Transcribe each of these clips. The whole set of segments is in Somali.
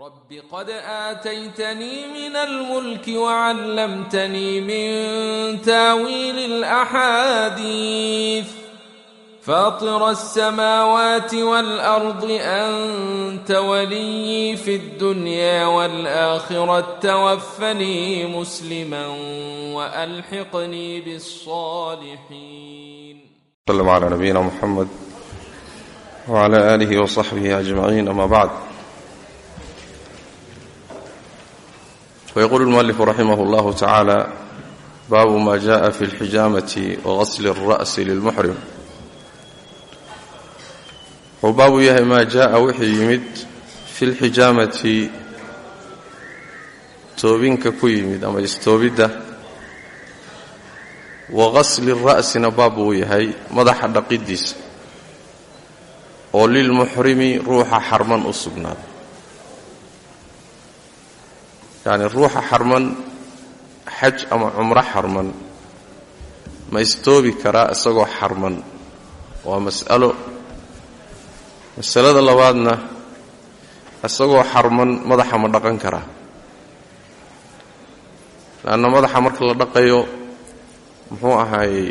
رب قد آتيتني من الملك وعلمتني من تاويل الأحاديث فاطر السماوات والأرض أنت ولي في الدنيا والآخرة توفني مسلما وألحقني بالصالحين صلى على نبينا محمد وعلى آله وصحبه أجمعين أما بعد ويقول المؤلف رحمه الله تعالى باب ما جاء في الحجامة وغسل الرأس للمحرم wuxuu baabu yahay maa jaa'a wixii yimid fi lxijaamati toobinka ku yimid ama istoobidda wa qasli ra'sina baab uu yahay madaxa dhaqidiisa oo lilmuxrimi ruuxa xarman u sugnaaday yacni ruuxa xarman xaj ama cumro xarman. Ma istoobi karaa isagoo xarman. Waa mas'alo. Masalada labaadna isagoo xarman madaxa ma dhaqan karaa. Leanna madaxa marka la dhaqayo muxuu ahaayey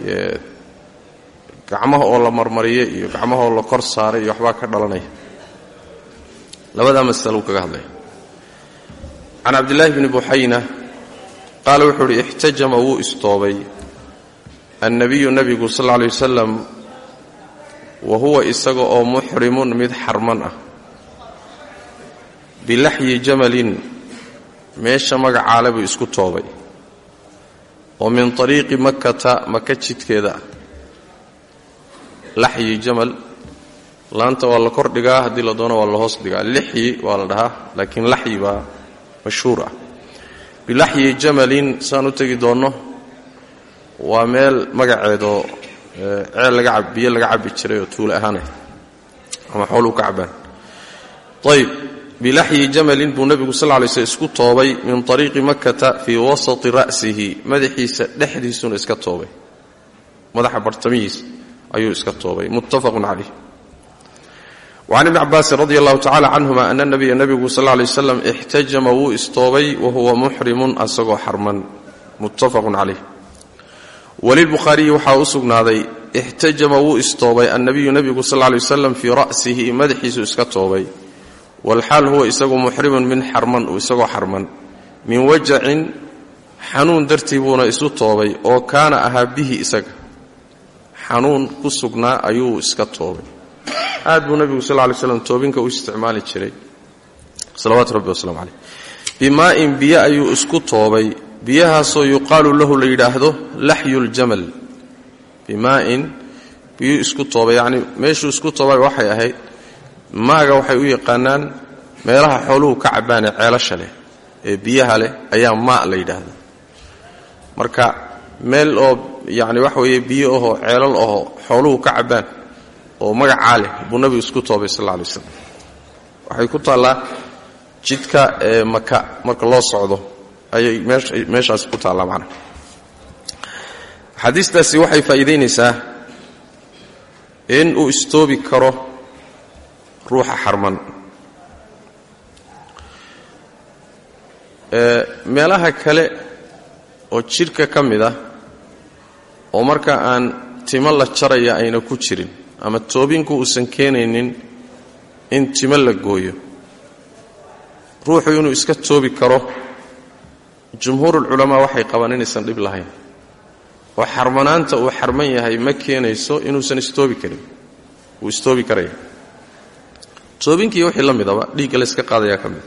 gacmaha oo la marmariyo iyo gacmaha oo la kor saaray iyo waxbaa ka dhalanaya. Labadaa masalo kaga hadlaya can cabdillaahi bni buxayna qaala wuxuu uhi ixtajama wuu istoobay annabiyu nebigu sal alay wasalam wa huwa isaga oo muxrimun mid xarman ah bilaxyi jamalin meesha magacaale buu isku toobay oo min ariiqi makkata maka jidkeeda ah laxyi jamal laanta waa la kor dhigaa haddii la doono waa la hoos dhigaa lixyi waa la dhahaa laakiin laxyi baa mashhuur ah bilaxyi jamalin saan u tegi doonno waa meel magaceedoo ceel laga biyo laga cabbi jiray oo tuule ahaanay ama xooluu ka cabbaan. Ayb bilaxyi jamalin buu nebigu sal lay sl isku toobay min ariiqi makkata fii wasati ra'sihi. Madaxiisa dhexdiisuna iska toobay. Madaxa bartamihiisa ayuu iska toobay. Muttafaqun calayh wacan ibni cabaasin radi allahu tacala canhuma ana nabiya nebigu sal lay waslam ixtajama wuu istoobay wa huwa muxrimun asagoo xarman muttafaqun calayh walilbukhaariyi waxaa u sugnaaday ixtajama wuu istoobay annabiyu nebigu sal lay waslam fii ra'sihi madaxiisu iska toobay walxaal huwa isagu muxrimun min xarman isagoo xarman min wajacin xanuun dartii buuna isu toobay oo kaana ahaa bihi isaga xanuun iska toobay aad buu nebigu sal lay slam toobinka u isticmaali jiray. Salawaatu rabbi waslamu caleyh bimaa'in biyo ayuu isku toobay. Biyahaasoo yuqaalu lahu la yidhaahdo laxyu ljamal bimaa'in biyuu isku toobay. Yacni meeshuu isku toobay waxay ahayd maaga waxay u yaqaanaan meelaha xooluhu ka cabbaanee ceelasha leh ee biyaha leh ayaa maa la yidhaahda marka meel oo yacni waxa weeye biyo ahoo ceelal ahoo xooluhu ka cabbaan oo magacaa leh buu nabigu isku toobay sal alla alay waslam waxay ku taallaa jidka ee maka marka loo socdo ayay meeshaasi ku taallaa macnaha. Xadiistaasi waxay faa'iidaynaysaa in uu istoobi karo ruuxa xarman. Meelaha kale oo jidhka ka mid ah oo marka aan timo la jaraya ayna ku jirin ama toobinku uusan keenaynin in timo la gooyo. Ruuxu inuu iska toobi karo jumhuurulculamaa waxay qabaan inaysan dhib lahayn. Oo xarmanaanta uu xarman yahay ma keenayso inuusan istoobi karin. Wuu istoobi karaya. Toobinkii wixii la midaba dhiigga layska qaadayaa ka mid.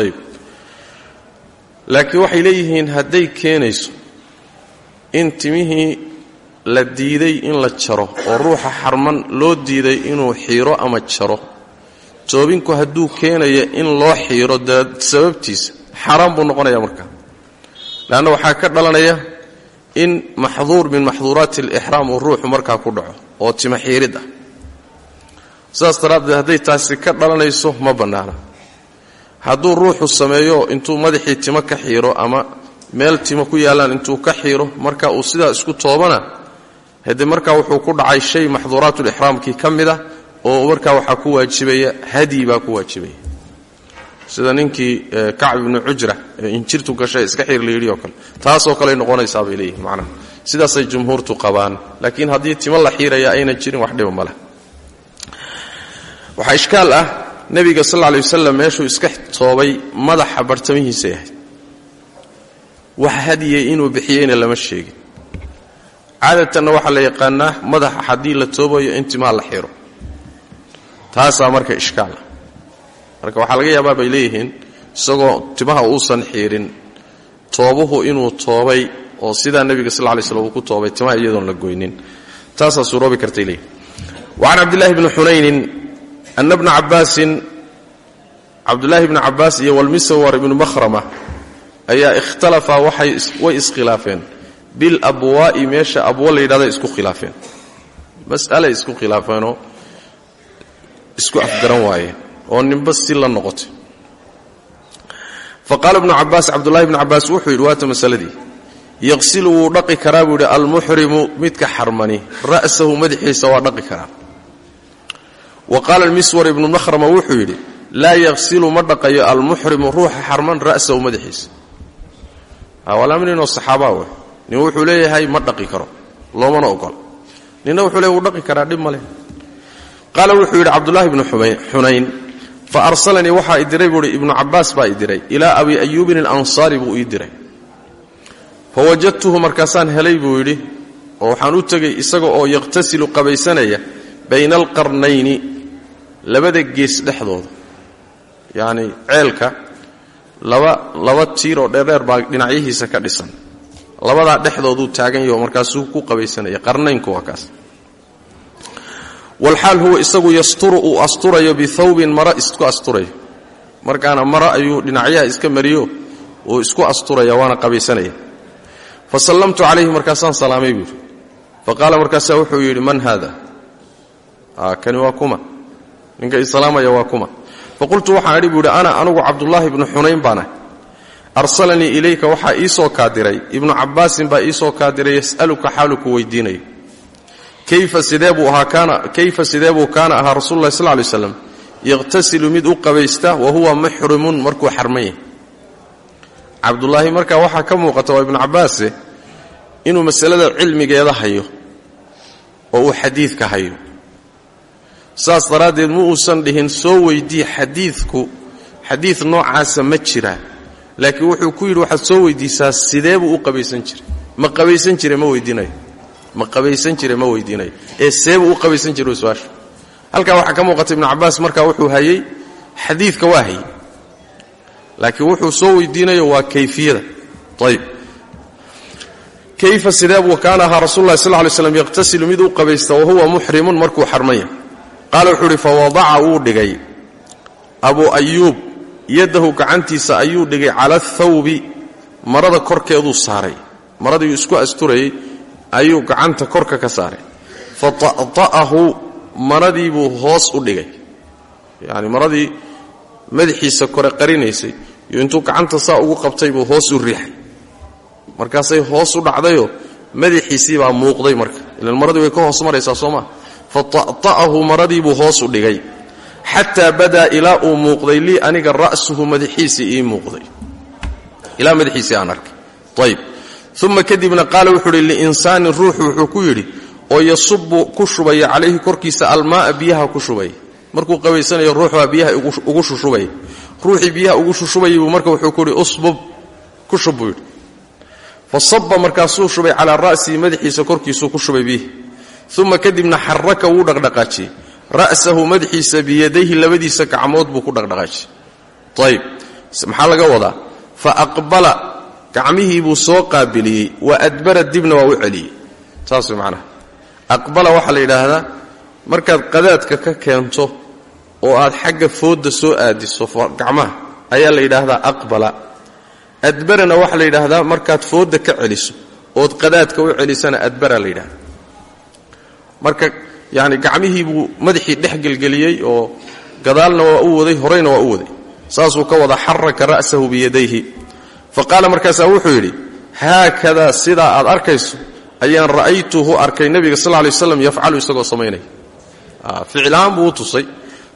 Ayib laakiin waxay leeyihiin hadday keenayso in timihii la diiday in la jaro oo ruuxa xarman loo diiday inuu xiiro ama jaro. Toobinku hadduu keenayo in loo xiiro sababtiisa xaaraan buu noqonaya markaa leanna waxaa ka dhalanaya in maxduur min maxduuraati alixraam uu ruuxu markaa ku dhaco oo timo xiirid ah. Sidaas daraaddeed hadday taasi ka dhalanayso ma bannaana. Hadduu ruuxu sameeyo intuu madaxii timo ka xiiro ama meel timo ku yaallaan intuu ka xiiro marka uu sidaa isku toobana haddee markaa wuxuu ku dhacay shay maxduuraatulixraamkii ka mid ah oo markaa waxaa ku waajibaya hadyi baa ku waajibaya. Sida ninkii kacb ibnu cujra ee injirtu gashay iska xiir layidhi oo kale. Taasoo kaley noqonaysaa bay leeyihiin macnaha. Sidaasay laakiin haddii timo la xiiraya ayna jirin wax dhiba ma leh waxaa ah nebiga sal alay wasalam meeshuu iska toobay madaxa bartamihiisay ahayd. Wax inuu bixiyeyna lama sheegin caadatanna waxaa la yaqaanaa madaxa haddii la toobayo in timaha la xiro. Taasaa marka ishkaala marka waxaa laga yaabaa bay leeyihiin isagoo timaha uusan xiirin toobuhu inuu toobay oo sidaa nebiga sal lay slm uu ku toobay timaha iyadoon la goynin. Taasaa suuroobi kartay leeyihiin wacan cabdillahi bni xunaynin ana bna cabbaasin cabdullaahi bni cabbaas iyo walmiswar ibnu makhrama ayaa ikhtalafaa way iskhilaafeen bilabwaa'i meesha abwo la yidhahda isku khilaafeen. Mas'alay isku khilaafeenoo isku afgaran waayeen oo ninba si la noqotay. Fa qaala ibnu cabbaas cabdullahi bnu cabbaas wuxuu yidhi waata masaladii? Yaqsilu dhaqi karaa buu yidhi almuxrimu midka xarmani ra'sahu madaxiisa waa dhaqi karaa. Wa qaala miswar ibnu makhrama wuxuu yidhi laa yaqsilu ma dhaqayo almuxrimu ruuxa xarman ra'sahu madaxiisa. Waa lama ninoo saxaabaa nin wuxuu leeyahay ma dhaqi karo loomana ogola ninna wuxuu leeyahy wuu dhaqi karaa dhib ma wuxuu yidhi cabdullaahi bnu xunayn fa arsalanii waxaa i diray buuhi ibnu cabbaas baa i diray ilaa abi ayuubin alansaari buu ii diray. Fa wajadtuhu markaasaan helay buu yidhi oo waxaan u tegey isaga oo yaqhtasilu qabaysanaya bayna alqarnayni labada gees dhexdooda. Yacni ceelka laba laba tiir oo dheerdheer baa dhinacyihiisa ka dhisan labadaa dhexdooduu taagan yaho markaasuu ku qabaysanaya qarnaynku waa kaas. Walxaal huwa isagu yasturu uu asturayo bihawbin maro isku asturayo. Markaana maro ayuu dhinacyaha iska mariyo uu isku asturaya waana qabaysanaya. Fa sallamtu calayhi markaasaan salaamay buu fa qaala markaasaa wuxuu yidhi man haada? Kani waa kuma. Ninka isalaamaya waa kuma. Faqultu waxaan idhi ana anugu cabdullaahi ibnu xunayn baanah arsalanii ilayka waxaa ii soo kaadiray. Ibnu cabbaasin baa ii soo kaadiray yas'aluka xaalu ku weydiinayo kayfa sideebuu ahaa kaana ahaa rasuululahi sal ly slam yaqhtasilu mid u qabaysta wa huwa muxrimun markuu xarman yahay cabdullaahi markaa waxaa ka muuqata waa ibnu cabbaase inuu masalada cilmigeeda hayo oo uu xadiidka hayo. Saas daraaddeed ma uusan dhihin soo weydii xadiidku xadiid noocaasa ma jiraa laakiin wuxuu ku yidhi waxaad soo weydiisaa sidee buu u qabaysan jiray? Ma qabaysan jire ma weydiinayo ma qabaysan jire ma weydiinayo ee seebuu u qabaysan jire su'aasha. Halkaa waxaa ka muuqata ibnu cabbaas markaa wuxuu hayey xadiidka waa hayey laakiin wuxuu soo weydiinayo waa kayfiyada. Ayb kayfa sideebuu kaana ahaa rasul lahi sal ly slam yaqhtasilu mid u qabaysta wahuwa muxrimun? Markuu xarmanya qaala wuxuu idhi fawadaca wuu dhigay. Abu ayuub yaddahu gacantiisa ayuu dhigay cala athawbi marada korkeeduu saaray. Maradiiuu isku asturayey ayuu gacanta korka ka saaray. Fa ta'ta'ahu maradiibuu hoos u dhigay. Yacni maradii madaxiisa kore qarinaysay iyo intuu gacanta saa ugu qabtay buu hoos u riixay. Markaasay hoos u dhacdayoo madaxiisii baa muuqday marka. Ilan maradii way ka hoos maraysaa soo maa fa ta'ta'ahu maradiibuu hoos u dhigay xataa badaa ilaa uu muuqday lii aniga ra'suhu madaxiisii ii muuqday. Ilaa madaxiisii aan arkay. Ayb uma kadibna qaala wuxuu uhi liinsaanin ruuxu wuxuu ku yidhi oo yasubu ku shubaya calayhi korkiisa almaaa biyaha ku shubaya markuu qabaysanayo ruuxbaa biyaha ugu shushubaya ruuxii biyaha ugu shushubayay marka wuxuu ku yidhi usbub ku shub buu yidhi. Fa saba markaasuu shubay calaa ra'sihi madaxiisa korkiisuu ku shubay biyihi uma kadibna xaraka wuu dhaqdhaqaajiyey ra'sahu madaxiisa biyadayhi labadiisa gacmood buu ku dhaqdhaqaajiyey. Ayb maxaa laga wadaa? Fa aqbala. Gacmihii buu soo qaabiliyey wa adbara dibna waa u celiyey. Saas aqbala waxaa la yidhaahdaa markaad qadaadka ka keento oo aad xagga foodda soo aadiso gacmaha ayaa la yidhaahdaa aqbala. Adbarana waxaa la yidhaahdaa markaad foodda ka celiso ood qadaadka u celisana adbara la yidhahda marka yacni gacmihii buu madaxii dhex gelgeliyey oo gadaalna waa u waday horeyna waa u waday. Saasuu ka wada xaraka ra'sahu biyadayhi. Fa qaala markaasaa wuxuu yidhi haakadaa sidaa aad arkayso ayaan ra'aytuhu arkay nebiga sal lay waslam yafcalu isagoo samaynaya ficilhaan buu u tusay.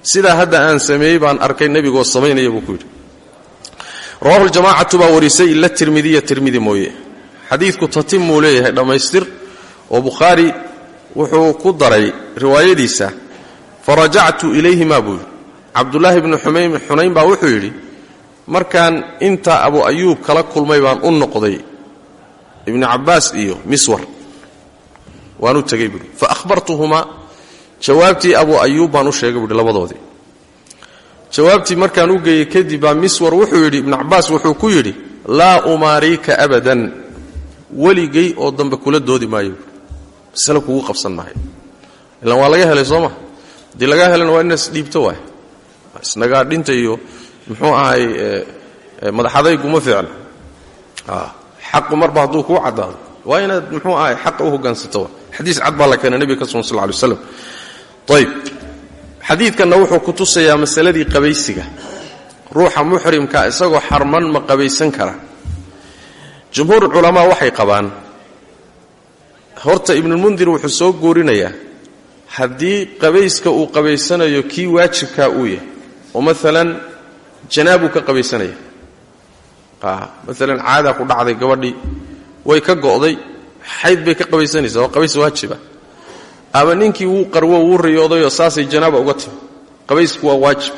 Sidaa hadda aan sameeyey baan arkay nebigoo samaynaya buu ku yidhi. Rawahu ljamaacatu baa warisay ila tirmidiya tirmidi mooye. Xadiidku tatimuu leeyahay dhammaystir. Oo bukhaari wuxuu ku daray riwaayadiisa farajactu ilayhimaa buu yidhi. Cabdulaahi bnu xunayn baa wuxuu yidhi markaan intaa abu ayuub kala kulmay baan u noqday ibnu cabbaas iyo miswar. Waan u tegey buuhi fa ahbartuhumaa jawaabtii abu ayuub baan u sheegay buuhi labadoodii. Jawaabtii markaan u geeyey kadib baa miswar wuxuu yidhi ibnu cabbaas wuxuu ku yidhi laa umaariika abadan weligay oo dambe kula doodi maayo. buui masale kugu qabsan maayo ilaan waa laga helay soo ma? Haddii laga helana waa inaad isdhiibto waay. Isnagaadhinta iyo muxuu ahay madaxadayguma fiicna. Xaqu marba hadduu kuu caddaado. Waa inaad muxuu ahay xaqa u hogaansato xadiis cad baa la keena nebiga ka sugan sal ly waslam ayb xadiidkanna wuxuu ku tusayaa masaladii qabaysiga. Ruuxa muxrimka isagoo xarman ma qabaysan kara. Jumhuur culamaa waxay qabaan horta ibnulmundir wuxuu soo guurinayaa haddii qabayska uu qabaysanayo kii waajibkaa uu yahay. Oo maalan janaabuu ka qabaysanaya. Maalan caadaa ku dhacday gabadhii way ka go'day xayd bay ka qabaysanaysaa waa qabays waajiba. Ama ninkii wuu qarwo wuu riyoodayoo saasay janaaba uga timi. Qabaysku waa waajib.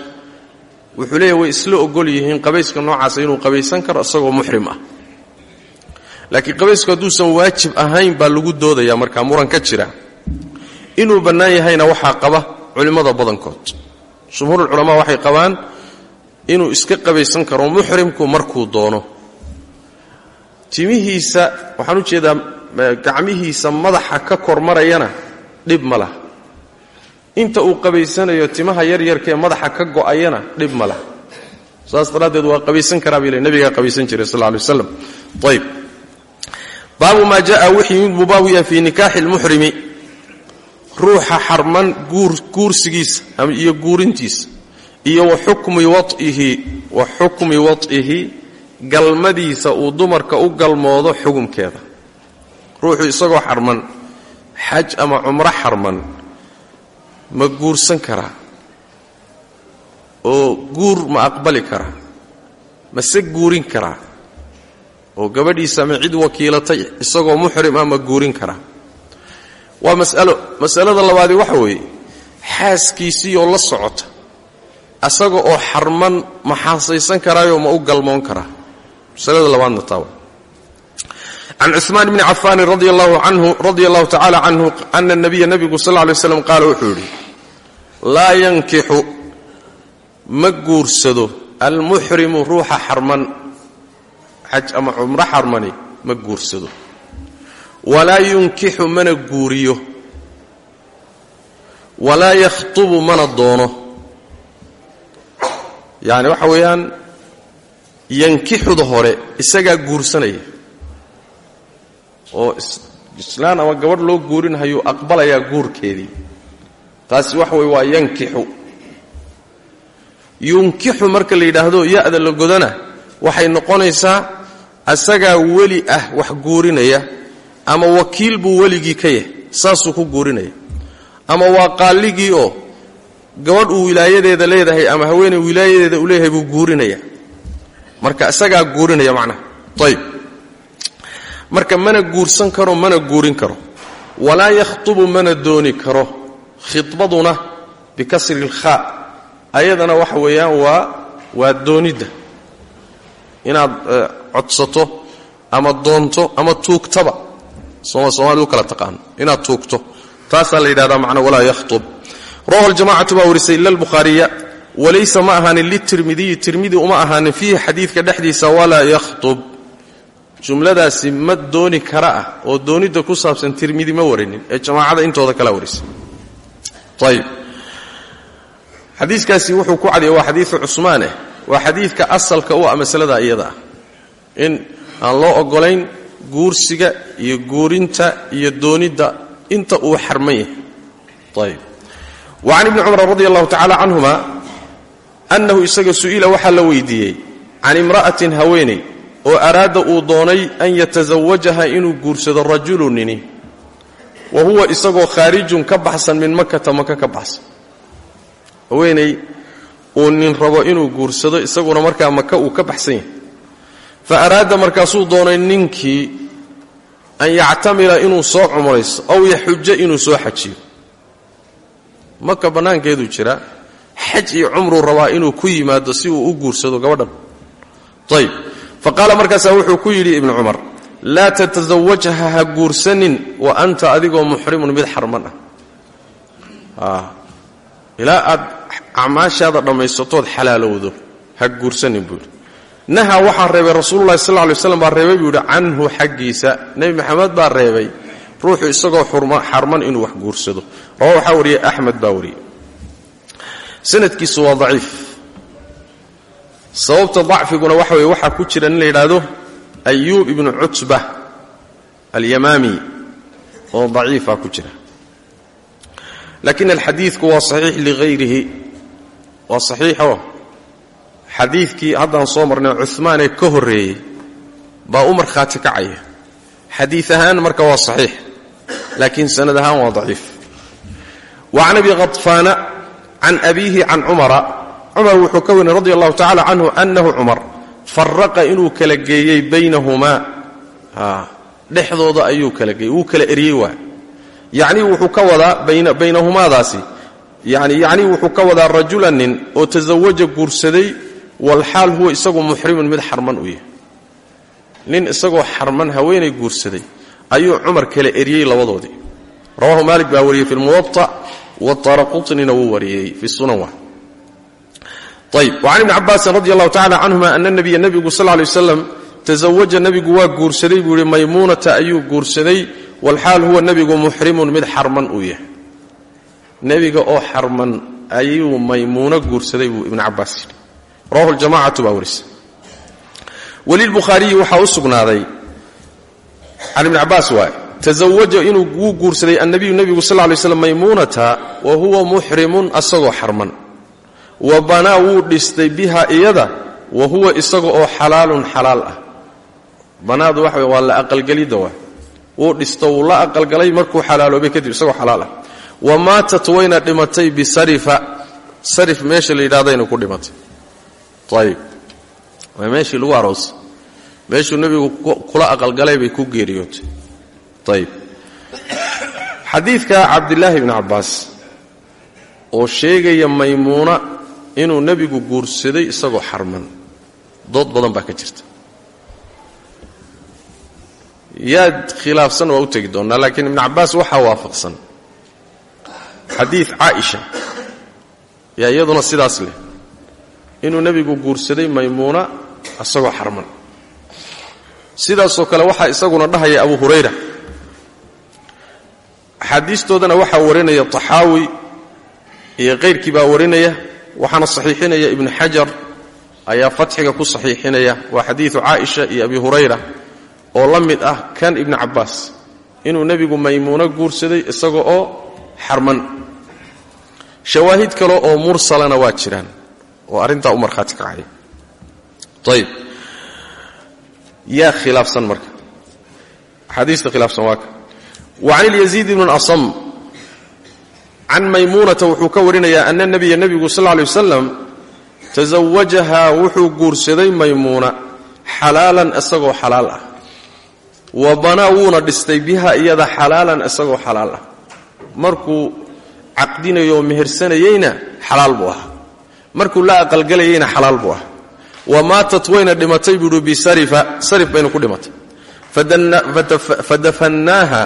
Wuxuu leeyahy way isla ogol yihiin qabayska noocaasa inuu qabaysan karo isagoo muxrim ah laakiin qabaysku hadduusan waajib ahayn baa lagu doodayaa markaa muran ka jira. Inuu bannaan yahayna waxaa qaba culimmada badankood. Jumhuurulculamaa waxay qabaan inuu iska qabaysan karo muxrimku markuu doono. Timihiisa waxaan u jeedaa gacmihiisa madaxa ka kormarayana dhib ma laha. Inta uu qabaysanayo timaha yaryarkaee madaxa ka go'ayana dhib ma laha. Saas daraaddeed waa qabaysan karaa bay le nabigaa jiray sal ly waslam ayb baabu maa jaa wixii mid buu baabu yahay fii nikaaxi lmuxrimi ruuxa xarman guursigiisa iyo guurintiisa iyo wa xukmi waihi wa xukmi wad'ihi galmadiisa uu dumarka u galmoodo xugumkeeda. Ruuxu isagoo xarman xaj ama cumro xarman ma guursan karaa oo guur ma aqbali karaa mase guurin karaa oo gabadhiisa ma cid wakiilatay isagoo muxrim ah ma guurin karaa waa masalo masalada labaadi waxa weeye xaaskiisiioo la socota. Asaga oo xarman ma xaasaysan karaayoo ma u galmoon karaa masalada labaadna taa can cuثmaan bni cafaanin radia allahu tacala canhu ana nabiya nabigu sal ly slam qaala wuxuu yidhi laa yankixu ma guursado almuxrimu ruuxa xarman xaj ama cumro xarmani ma guursado. Walaa yunkixu mana guuriyo. Walaa yakhtubu mana doono. Yacni waxa weeyaan yankixuda hore isagaa guursanaya. Oo islaan ama gabadh loo guurinhayuu aqbalayaa guurkeedii. Taasi waxa weye waa yankixu. Yunkixu marka la yidhaahdo ya-da la godana waxay noqonaysaa asagaa weli ah wax guurinaya ama wakiil buu weligii ka yahay saasuu ku guurinaya. Ama waa qaaligii oo gabadh uu wilaayadeeda leedahay ama haweeney wilaayadeeda uu leeyahay buu guurinaya. Marka isagaa guurinaya macnaha. Ayb marka mana guursan karo mana guurin karo. Walaa yakhtubu mana dooni karo. Khidbaduna bikasri lkhaa ayadana waxa weeyaan waa waa doonidda. Inaad codsato ama doonto ama tuugtaba. Soomaalida u kala taqaano inaad tuugto. Taasaa la yidhahdaa macna walaa yakhtub. Rawahu aljamacatu baa warisay ila albukhaariya walaysa ma ahaanin litirmidiyi tirmidi uma ahaanin fiihi xadiidka dhexdiisa walaa yakhtub. Jumladaasi ma dooni kara ah oo doonidda ku saabsan tirmidi ma warinin ee jamaacada intooda kala warisay. Ayb xadiikaasi wuxuu ku cadiyay waa xadiiu cusmaan eh waa asalka u ah iyada ah in aan loo ogolayn guursiga iyo guurinta iyo doonidda inta uu xarman yahay. Ayb wa can ibni cumar radi allahu tacala canhuma annahu isaga su'ila waxaa la weydiiyey can imra'atin haweeney oo araada uu doonay an yatasawajaha inuu guursado rajulu nini wa huwa isagoo khaarijun ka baxsan min makata maka ka baxsan. Haweeney uu nin rabo inuu guursado isaguna markaa maka uu ka baxsan yahay fa araada markaasuu doonay ninkii an yactamila inuu soo cumraysto aw yaxuja inuu soo xajiyo. Maka bannaankeeduu jira xaj iyo cumruu rabaa inuu ku yimaado si uu u guursado gabadhan. Ayb fa qaala markaasaa wuxuu ku yidhi ibnu cumar laa tatasawajha ha guursanin wa anta adigoo muxrimun mid xarman ah. Ilaa aad acmaashaada dhammaysatood xalaalowdo ha guursanin buu yidhi naha waxaa reebay rasuululahi sal ly slam baa reebay buu yidhi canhu xaggiisa. Nebi maxamed baa reebay ruuxu isagoo xarman inuu wax guursado. Rawa waxaa wariyey axmed baa wariyey sanadkiisu waa daciif. Sababta dacfiguna waxa weye waxaa ku jira in la yidhaahdo ayuub ibnu cutba alyamaami oo daciifa ku jira. Laakiin alxadiidku waa saxiix ligayrihi waa saxiixo xadiidkii haddaan soo marnay cumaan ee ka horreeyey baa u markhaati kacaya. Xadiid ahaan marka waa saxiix laakiin sanad ahaan waa daciif. Wa can abi khafaana can abiihi can cumara cumar wuxuu ka warinay radi allahu tacala canhu annahu cumar faraqa inuu kala geeyey baynahumaa. Dhexdooda ayuu kala geeyey wuu kala eryey waa. Yacnii wuxuu ka wadaa baynahumaadaasi yani yacnii wuxuu ka wadaa rajulan nin oo tasawaja guursaday walxaal huwa isagu muxrimun mid xarman u yahay. Nin isagoo xarman haweenay guursaday ayuu cumar kala eryey labadoodii. Rawahu maalik baa wariyey fi lmuwaa wtaraqutnina wuu wariyey fi sunan ayb wacan ibni cabaasin radi allahu tacala canhuma ana nabiya nebigu sal lay waslam tasawaja nebigu waa guursaday buu yihi maymuunata ayuu guursaday walxaal huwa nebigu muxrimun mid xarman uu yahay. Nebiga oo xarman ayuu maymuuno guursaday rawahu ljamacatu baa warisa welilbukhaariyi waxaa u sugnaaday. Can ibni cabaas waay tasawaja inuu wuu guursaday annabiyu nebigu sal lay slam maymuunata wa huwa muxrimun asagoo xarman. Wa banaa wuu dhistay biha iyada wa huwa isaga oo xalaalun xalaal ah. Banaadu waxa waa la aqalgelidda waa wuu dhisto wuu la aqalgalay markuu xalaaloobay kadib isagoo xalaal ah wa maatat wayna dhimatay bisarifa sarif meesha la yidhahdayna ku dhimatay ayib waa meeshii lagu aroosay meeshuu nebigu kula aqalgalay bay ku geeriyootay ayib xadiidka cabdilaahi bni cabbaas oo sheegaya maymuuna inuu nebigu guursaday isagoo xarman. Dood badan baa ka jirta. Yaad khilaafsan waa u tegi doonnaa laakiin ibnu cabbaas waxaa waafaqsan. Xadiid caaisha. Yaa iyaduna sidaas leh inuu nebigu guursaday maymuuna isagoo xarman. Sidaasoo kale waxaa isaguna dhahaya abu hurayra. Axaadiistoodana waxaa warinaya taxaawi iyo kayrkii baa warinaya waxaana saxiixinaya ibnu xajar ayaa fatxiga ku saxiixinaya. Waa xadiidu caaisha iyo abi hurayra oo la mid ah kan ibnu cabbaas inuu nebigu maymuuno guursaday isaga oo xarman. Shawaahid kale oo mursalana waa jiraan oo arrintaa u markhaati kacaya ayib yaa khilaafsan marka. Axaadiista khilaafsan waa ka. Wa can ilyaziid ibn asam can maymuunata wuxuu ka warinayaa ana nebiya nebigu sal lla alay wasalam tasawajahaa wuxuu guursaday maymuuna xalaalan isagoo xalaal ah. Wa banaa wuuna dhistay biha iyada xalaalan isagoo xalaal ah. Markuu caqdinayo oo mehersanayeyna xalaal buu ahaa markuu la aqalgalayeyna xalaal buu ahaa wa maatat wayna dhimatay buuhi bisarifa sarif bayna ku dhimatay. Fadafannaaha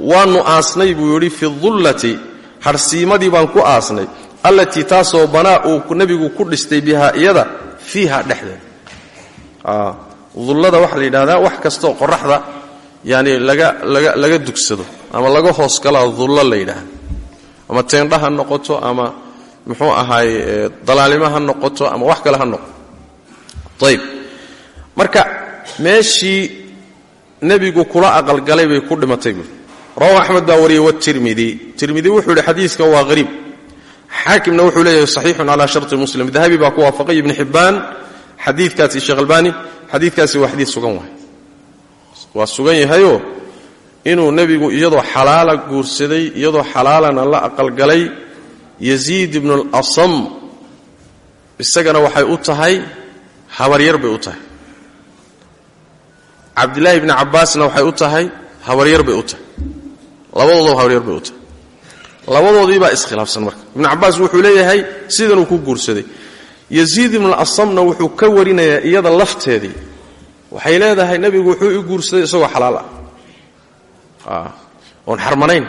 waanu aasnay buu yidhi fi dullati harhsiimadii baan ku aasnay allatii taasoo banaa uu nebigu ku dhistay bihaa iyada fiiha dhexdeeda. Dullada waxaa la yidhahdaa wax kastaoo qoraxda yani laga dugsado ama laga hoos galaa dullo la yidhaahda ama teendha ha noqoto ama muxuu ahaay dalaalimo ha noqoto ama wax kale ha noqoto ayib marka meeshii nebigu kula aqalgalay bay ku dhimatay buui rawahu axmed baa wariyey watirmidi tirmidi. Wuxuu yidhi xadiiska waa hariib xaakimna wuxuu leeyahay saxiixun calaa sharti muslim. Dahabi baa ku waafaqay ibni xibbaan xadiikaasi sheekh albani xadiikaasi waa xadiid sugan waay. Waa sugan yahayoo inuu nebigu iyadoo xalaala guursaday iyadoo xalaalana la aqalgalay yaziid ibnu alasam. Isagana waxay u tahay habaryar bay u tahay. Cabdilaahi bni cabbaasna waxay u tahay habaryar bay u tahay. Labadoodaba habaryar bay u tahay. Labadoodiibaa iskhilaafsan marka. Ibnu cabbaas wuxuu leeyahay sidanuu ku guursaday. Yaziid ibnu asamna wuxuu ka warinayaa iyada lafteedii. Waxay leedahay nebigu wuxuu i guursaday isagoo xalaal ah oon xarmanayn.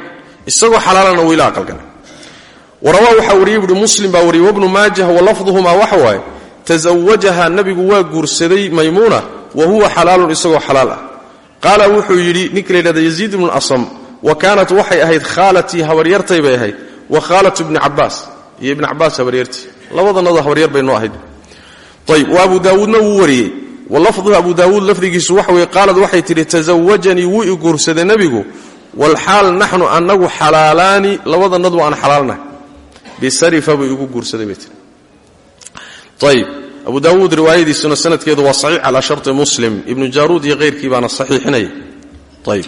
Isagoo xalaalana wuu ila aqalgalay warawaa waxaa wariyey buuhi muslim baa wariyey wabnu maajah wa lafduhumaa waxa waaye tasawajaha nebigu waa guursaday maymuuna wa huwa xalaalun isagoo xalaal ah. Qaala wuxuu yidhi ninka la yidhahda yaziid ibnu asam wa kaanat waxay ahayd khaalatii habaryartay bay ahayd wa khaalatu ibni cabbaas. Iyo ibni cabbaas habaryartii. Labadanadu habaryar bay noo ahayd. Ayb wa abu daawuudna wuu wariyey. Wa lafduhu abu daawuud lafdigiisu waxa bisarifa buu igu guursaday bay tii ayb abu daawuud riwaayadiisuna sanadkeedu waa saxiix calaa sharti muslim. Ibnu jaaruud iyo hayrkii baana saxiixinaya ayb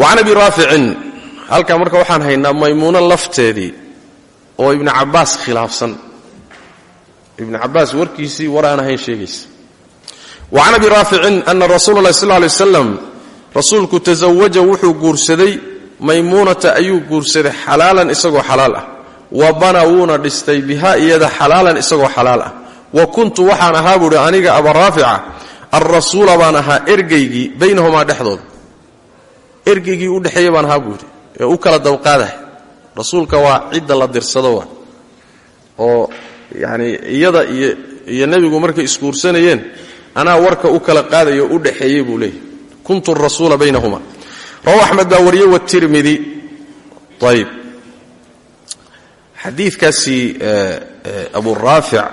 wacan abi raaficin halkaa marka waxaan haynaa maymuuno lafteedii oo ibnu cabbaas khilaafsan. Ibnu cabbaas warkiisii war aan ahayn sheegaysa. Wacan abi raaficin ana rasuula lahi sal lay waslam rasuulku tasawaja wuxuu guursaday maymuunata ayuu guursaday xalaalan isagoo xalaal ah wa bana wuuna dhistay bihaa iyada xalaalan isagoo xalaal ah. Wa kuntu waxaan ahaa buuhi aniga abaraafica alrasuula baan ahaa ergeygii baynahumaa dhexdooda ergeygii u dhexeeya baan ahaa buuhi ee u kala dabqaadah rasuulka waa cidda la dirsado wa oo yacni iyada iyo iyo nebigu markay isguursanayeen anaa warka u kala qaadayo u dhexeeyey buu leeyahy kuntu rasuula baynahuma rawahu axmed baa wariyey watirmidi ayb xadiidkaasi aburaafic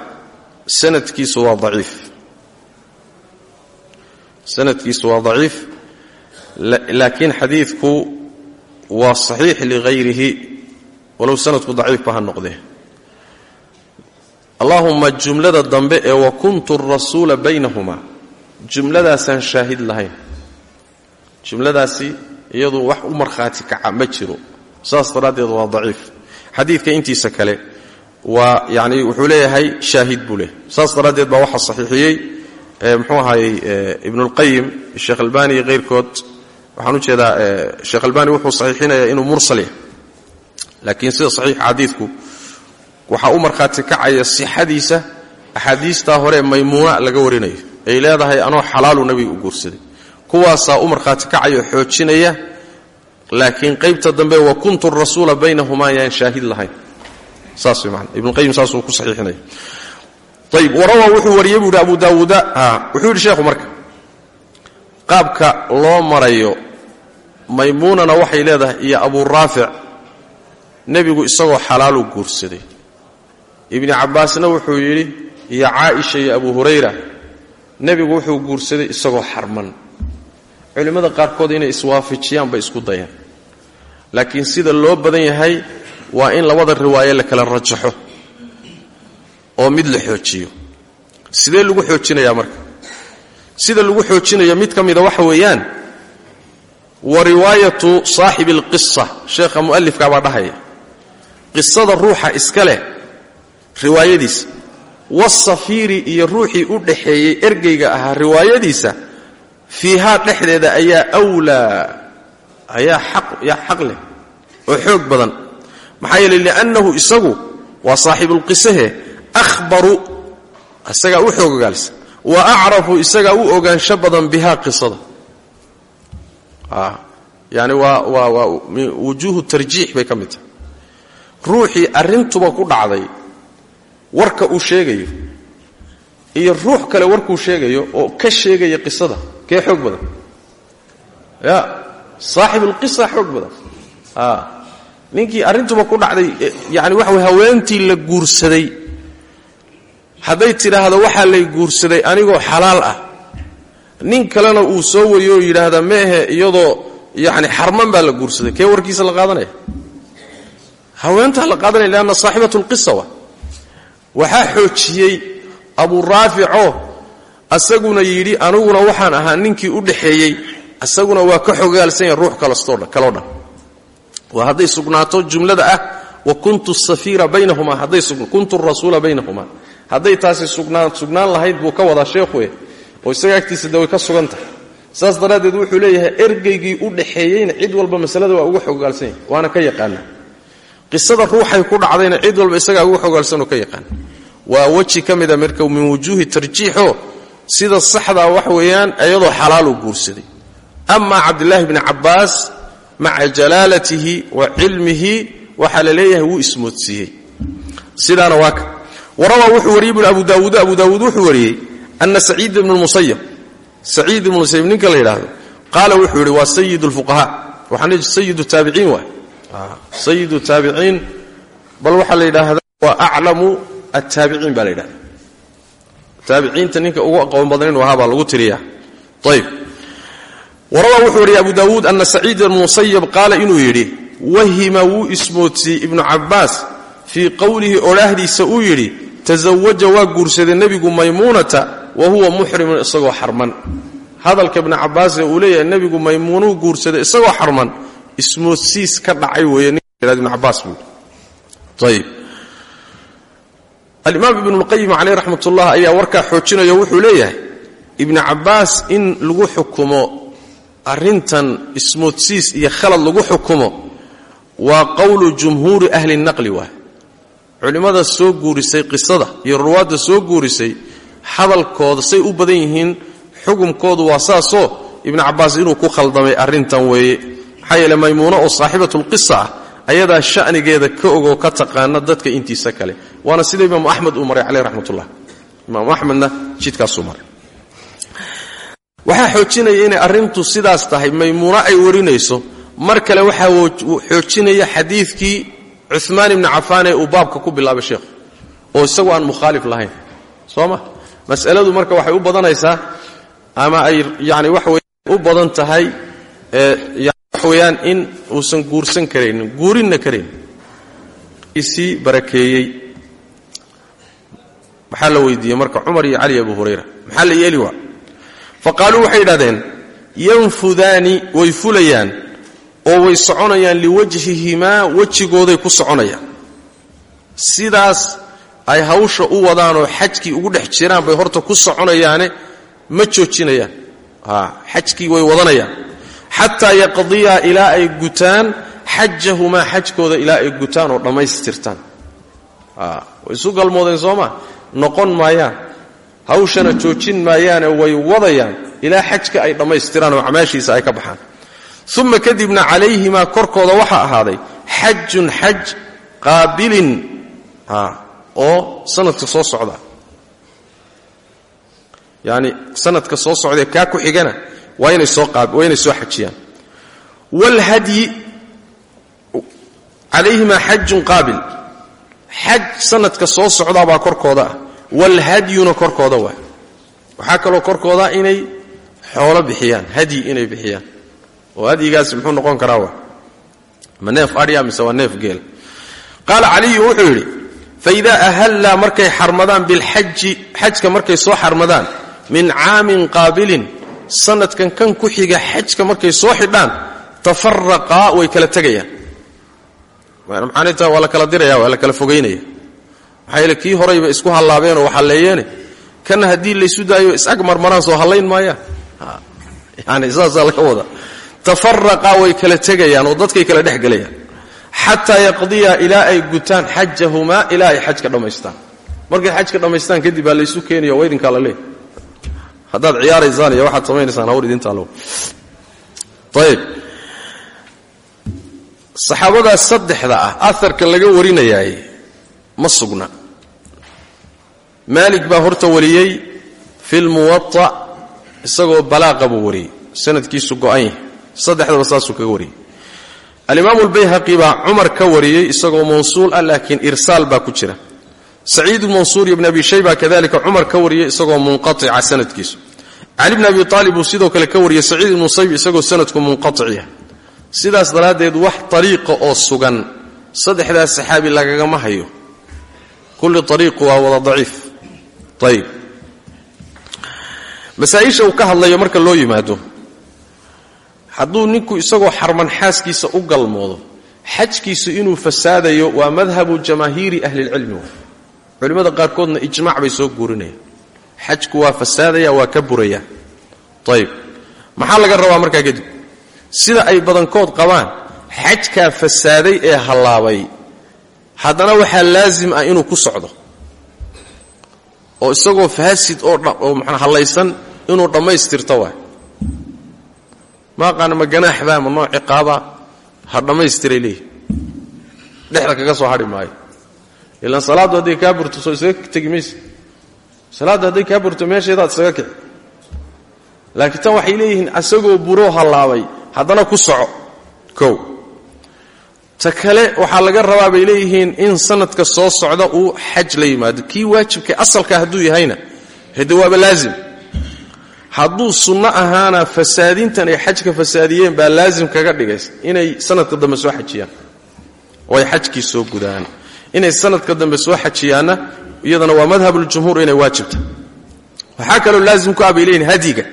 sanadkiisu waa daciif. Sanadkiisu waa daciif laakiin xadiidku waa saxiix ligayrihi walow sanadku daciifba ha noqdee. Allaahumma jumlada dambe ee wa kuntu rasuula baynahuma jumladaasaan shaahid lahayn. Jumladaasi iyadu wax u markhaati kaca ma jiro. Saas daraaddeed waa daciif xadiidka intiisa kale waa yani wuxuu leeyahay shaahid buu leeyahay saas daraaddeed baa waxaa saxiixiyey mxuu ahaayey ibnulqayim sheekh albani iyo hayrkood waxaan u jeedaa sheekh albani wuxuu saxiixinayaa inuu mursal yahay. Laakiin sida saxiixa xadiidku waxaa u markhaati kacaya sixadiisa axaadiistaa hore maymuuna laga warinayo. Ay leedahay anoo xalaalu nebiga u guursaday. Kuwaasaa u markhaati kacaya oo xoojinaya laakiin qaybta dambe wa kuntu rasuula baynahumaa yaan shaahid lahayn. Saas way maana ibnuqayim saasuu ku saxiixinaya ayib warawaa wuxuu wariyey buu yidhi abu daawuuda wuxuu yidhi sheekhu marka qaabka loo marayo maymuunana waxay leedahay iyo abuu raafic nebigu isagoo xalaalu guursaday. Ibni cabbaasna wuxuu yidhi iyo caaisha iyo abu hurayra nebigu wuxuu guursaday isagoo xarman culimmada qaarkood inay iswaafajiyaan bay isku dayaan. Laakiin sida loo badan yahay waa in labada riwaaye la kala rajaxo oo mid la xoojiyo. Sidee lagu xoojinayaa marka? Sida lagu xoojinayo mid ka mida waxa weeyaan wa riwaayatu saaxibi alqisa sheekha mu'alifkaabaa dhahaya. Qisada ruuxa iska leh riwaayadiisa wasafiiri iyo ruuxii u dhaxeeyey ergeyga ahaa riwaayadiisa fiihaa dhexdeeda ayaa wlaa ayaa yaa xaq leh oo xoog badan. Maxaa yeeley liannahu isagu waa saaxibulqisahe ahbaru isagaa u xoog ogaalsan wa acrafu isagaa u ogaansho badan bihaa qisada. Yani waa waa waa wujuuhu tarjiix bay ka mid tahay. Ruuxii arrintuba ku dhacday warka uu sheegayo iyo ruux kale warkuu sheegayo oo ka sheegaya qisada kee xoog badan? Ya saaxibulqisa xoog badan. Ninkii arrintuba ku dhacday yani waxa way haweentii la guursaday. Hadday tidhaahdo waxaa lay guursaday anigoo xalaal ah. Nin kalena uu soo wariyo oo yidhaahda meehe iyadoo yani xarman baa la guursaday. Kee warkiisa la qaadanaya? Haweentaa la qaadanaya leanna saaxibatu lqisa wa. Waxaa xoojiyey abuu raafico asaguna yidhi aniguna waxaan ahaa ninkii u dhaxeeyey. Asaguna waa ka xogaalsan yahay ruux kaloo dhan. Waa hadday sugnaato jumlada ah wa kuntu safiira baynahuma kuntu rasuula baynahuma hadday taasi sugnaan lahayd buu ka wadaa sheekhuwe oo isaga agtiisa de ka sugan saas daraaddeed wuxuu leeyahay ergeygii u dhaxeeyeyna cid walba masalada waa ugu xogaalsan yahay waana ka yaqaana. Qisada ruuxay ku dhacdayna cid walba isagaa ugu xogaalsanoo ka yaqaana. Waa weji ka marka min wujuuhi tarjiixo sida saxdaa wax weeyaan iyadoo xalaalu guursaday. Amaa cabdilaahi bni cabbaas maca jalaalatihi wa cilmihi waxaa la leeyahay wuu ismoodsiiyey. Sidaana waa wuxuu wariyey bnu abu daawuud abu daawuud wuxuu wariyey ana saciid ibn musayab saciid ibnu musayib ninka la yidhaahdo qaala wuxuu yidhi waa sayid lfuqahaa waxaan sayid taabiciin waay sayid taabiciin bal waxaa la yidhaahdaa waa aclamu attaabiciin baa la yidhahda taabiciinta ninka ugu aqoon badnayn ahaa baa lagu tiriyaa ayb warawaa wuxuu wariyey abu daawuud ana saciid ibn musayab qaala inuu yidhi wahima wuu ismoodsiiyey ibnu cabbaas fii qowlihi odhaahdiisa uu yidhi tasawaja waa guursaday nebigu maymuunata wa huwa muxrimun isagoo xarman. Hadalka ibnu cabbaas ee uu leeyahay nebigu maymuunuu guursaday isagoo xarman ismoodsiis ka dhacay weeye ninka ibnu cabbaas alimaam ibnulqayim caleyh raxmatullah ayaa warkaa xoojinaya wuxuu leeyahay ibnu cabbaas in lagu xukumo arrintan ismoodsiis iyo khalad lagu xukumo waa qowlu jumhuuri ahli naqli waay. Culimmada soo guurisay qisada iyo ruwaadda soo guurisay hadalkooda say u badan yihiin xukumkoodu waa saasoo ibnu cabbaas inuu ku khaldamay arrintan weeye. Maxaa yeele maymuuno oo saaxibatulqisa ah ayadaa sha'nigeeda ka ogoo ka taqaana dadka intiisa kale waana sida imaamu axmed uu maray caleyh raxmatullah. Imaamu axmedna jidkaasuu maray. Waxaa xoojinaya inay arrintu sidaas tahay maymuuno ay warinayso. Mar kale waxaa xoojinaya xadiidkii cumaan ibni cafaan ee uu baabka ku bilaabay sheekhu oo isagu aan mukhaalif lahayn. Soo ma? Mas'aladu marka waxay u badanaysaa ama ay yani waxa weya u badan tahay waxa weeyaan in uusan guursan karaynin guurinna karayn. Isii barakeeyey maxaa la weydiiyey? Marka cumar iyo cali abu hurayra. Maxaa la yeeli waa? Fa waxay yidhahdeen yanfudaani way fulayaan oo way soconayaan liwajhihimaa wejigooday ku soconayaan. Sidaas ay hawsha u wadaanoo xajkii ugu dhex jiraan bay horta ku soconayaane ma joojinayaan. Xajkii way wadanayaan. Xataa yaqdiyaa ilaa ay gutaan xajahumaa xajkooda ilaa ay gutaan oo dhammaystirtaan. Way isu galmoodeen sooma noqon maayaan hawshana joojin maayaane way wadayaan ilaa xajka ay dhammaystiraan oo acmaashiisa ay ka baxaan. Uma kadibna calayhimaa korkooda waxaa ahaaday xajun xaj qaabilin. Oo sanadka soo socda. Yani sanadka soo socdaee kaa ku xigana waa inay soo xajiyaan. Wlhadyi calayhimaa xajun qaabil. Xaj sanadka soo socdaabaa korkooda ah waalhadyuna korkooda waa waxaa kaloo korkooda inay xoolo bixiyaan hadyi inay bixiyaan. Oo hadyigaasi muxuu noqon karaa wa ma neef adhya mise waa neef geel? Qaala caliyu wuxuu yidhi faidaa ahallaa markay xarmadaan bilxaji xajka markay soo xarmadaan min caamin qaabilin sanadkan kan ku xiga xajka markay soo xidhaan tafaraqaa way kala tegayaan. Maxaanta waa la kala diraya waa la kala fogaynaya maxaa kii horayba isku hallaabeenoo wax halleeyeene kana haddii laysu daayo is-ag marmaraan soo hallayn maayaan yani saasaa laga wada way kala tegayaan oo dadkay kala dhex gelayaan yaqdiya ilaa ay gutaan xajahumaa ilaa ay xajka dhammaystaan markay xajka dhammaystaan kadib baa laysu keenaya waa la leey haddaad ciyaaraysaan iyo waxaad samaynaysaan hawr idintaalo ayib saxaabadaas saddexda ah aharka laga warinayaay ma maalik baa horta wariyey fi lmuwata isagoo balaaqa buu wariyey. Sanadkiisu go'an yahay. Saddexdaba saasuu kaga wariyey. Alimaamu albayhaqi baa cumar ka wariyey isagoo mawsuul ah laakiin irsaal baa ku jira. Saciid mansuur iyo bn abi shayba kadalika cumar ka wariyey isagoo munqatica sanadkiisu. Cali bn abi aalib buu sidoo kale ka wariyey saciid ibnu musayb isagoo sanadku munqaicya sidaas daraaddeed wax ariiqa oo sugan saddexdaas saxaabi lagagama hayo. Kulli ariiqu ayib masaa-isha uu ka hadlayo marka loo yimaado hadduu ninku isagoo xarman xaaskiisa u galmoodo xajkiisu inuu fasaadayo waa madhabu jamaahiiri ahlilcilmi wa. Culimmada qaarkoodna ijmaac bay soo guurinayaan xajku waa fasaadaya waa ka buraya. Ayib maxaa laga rabaa markaa kadib? Sida ay badankood qabaan xajkaa fasaaday ee hallaabay. Haddana waxaa laasim ah inuu ku socdo oo isagoo faasid oo manaa hallaysan inuu dhammaystirto waay. Ma aqaana ma ganaaxbaa ma nooc ciqaabaa ha dhammaystiray leeyihi dhexda kaga soo hadhi maayo. Ilaan salaaddu hadday kaa burto soo isaga tegi mayse. Salaaddu hadday kaa burto meesheedaad isaga kici. Laakiin tan waxay leeyihiin isagoo buroo hallaabay haddana ku soco. Kow ta kale waxaa laga rabaa bay leeyihiin in sanadka soo socda uu xaj la yimaado. Kii waajibka asalka hadduu yahayna hade waaba laazim. Hadduu sunno ahaana fasaadintan ay xajka fasaadiyeen baa laazim kaga dhigaysa inay sanadka dambe soo xajiyaan. Oo ay xajkii soo gudaan. Inay sanadka dambe soo xajiyaanna iyadana waa madhabuljumhuur inay waajibta. Waxaa kaloo laazim ku ah leeyihiin hadyiga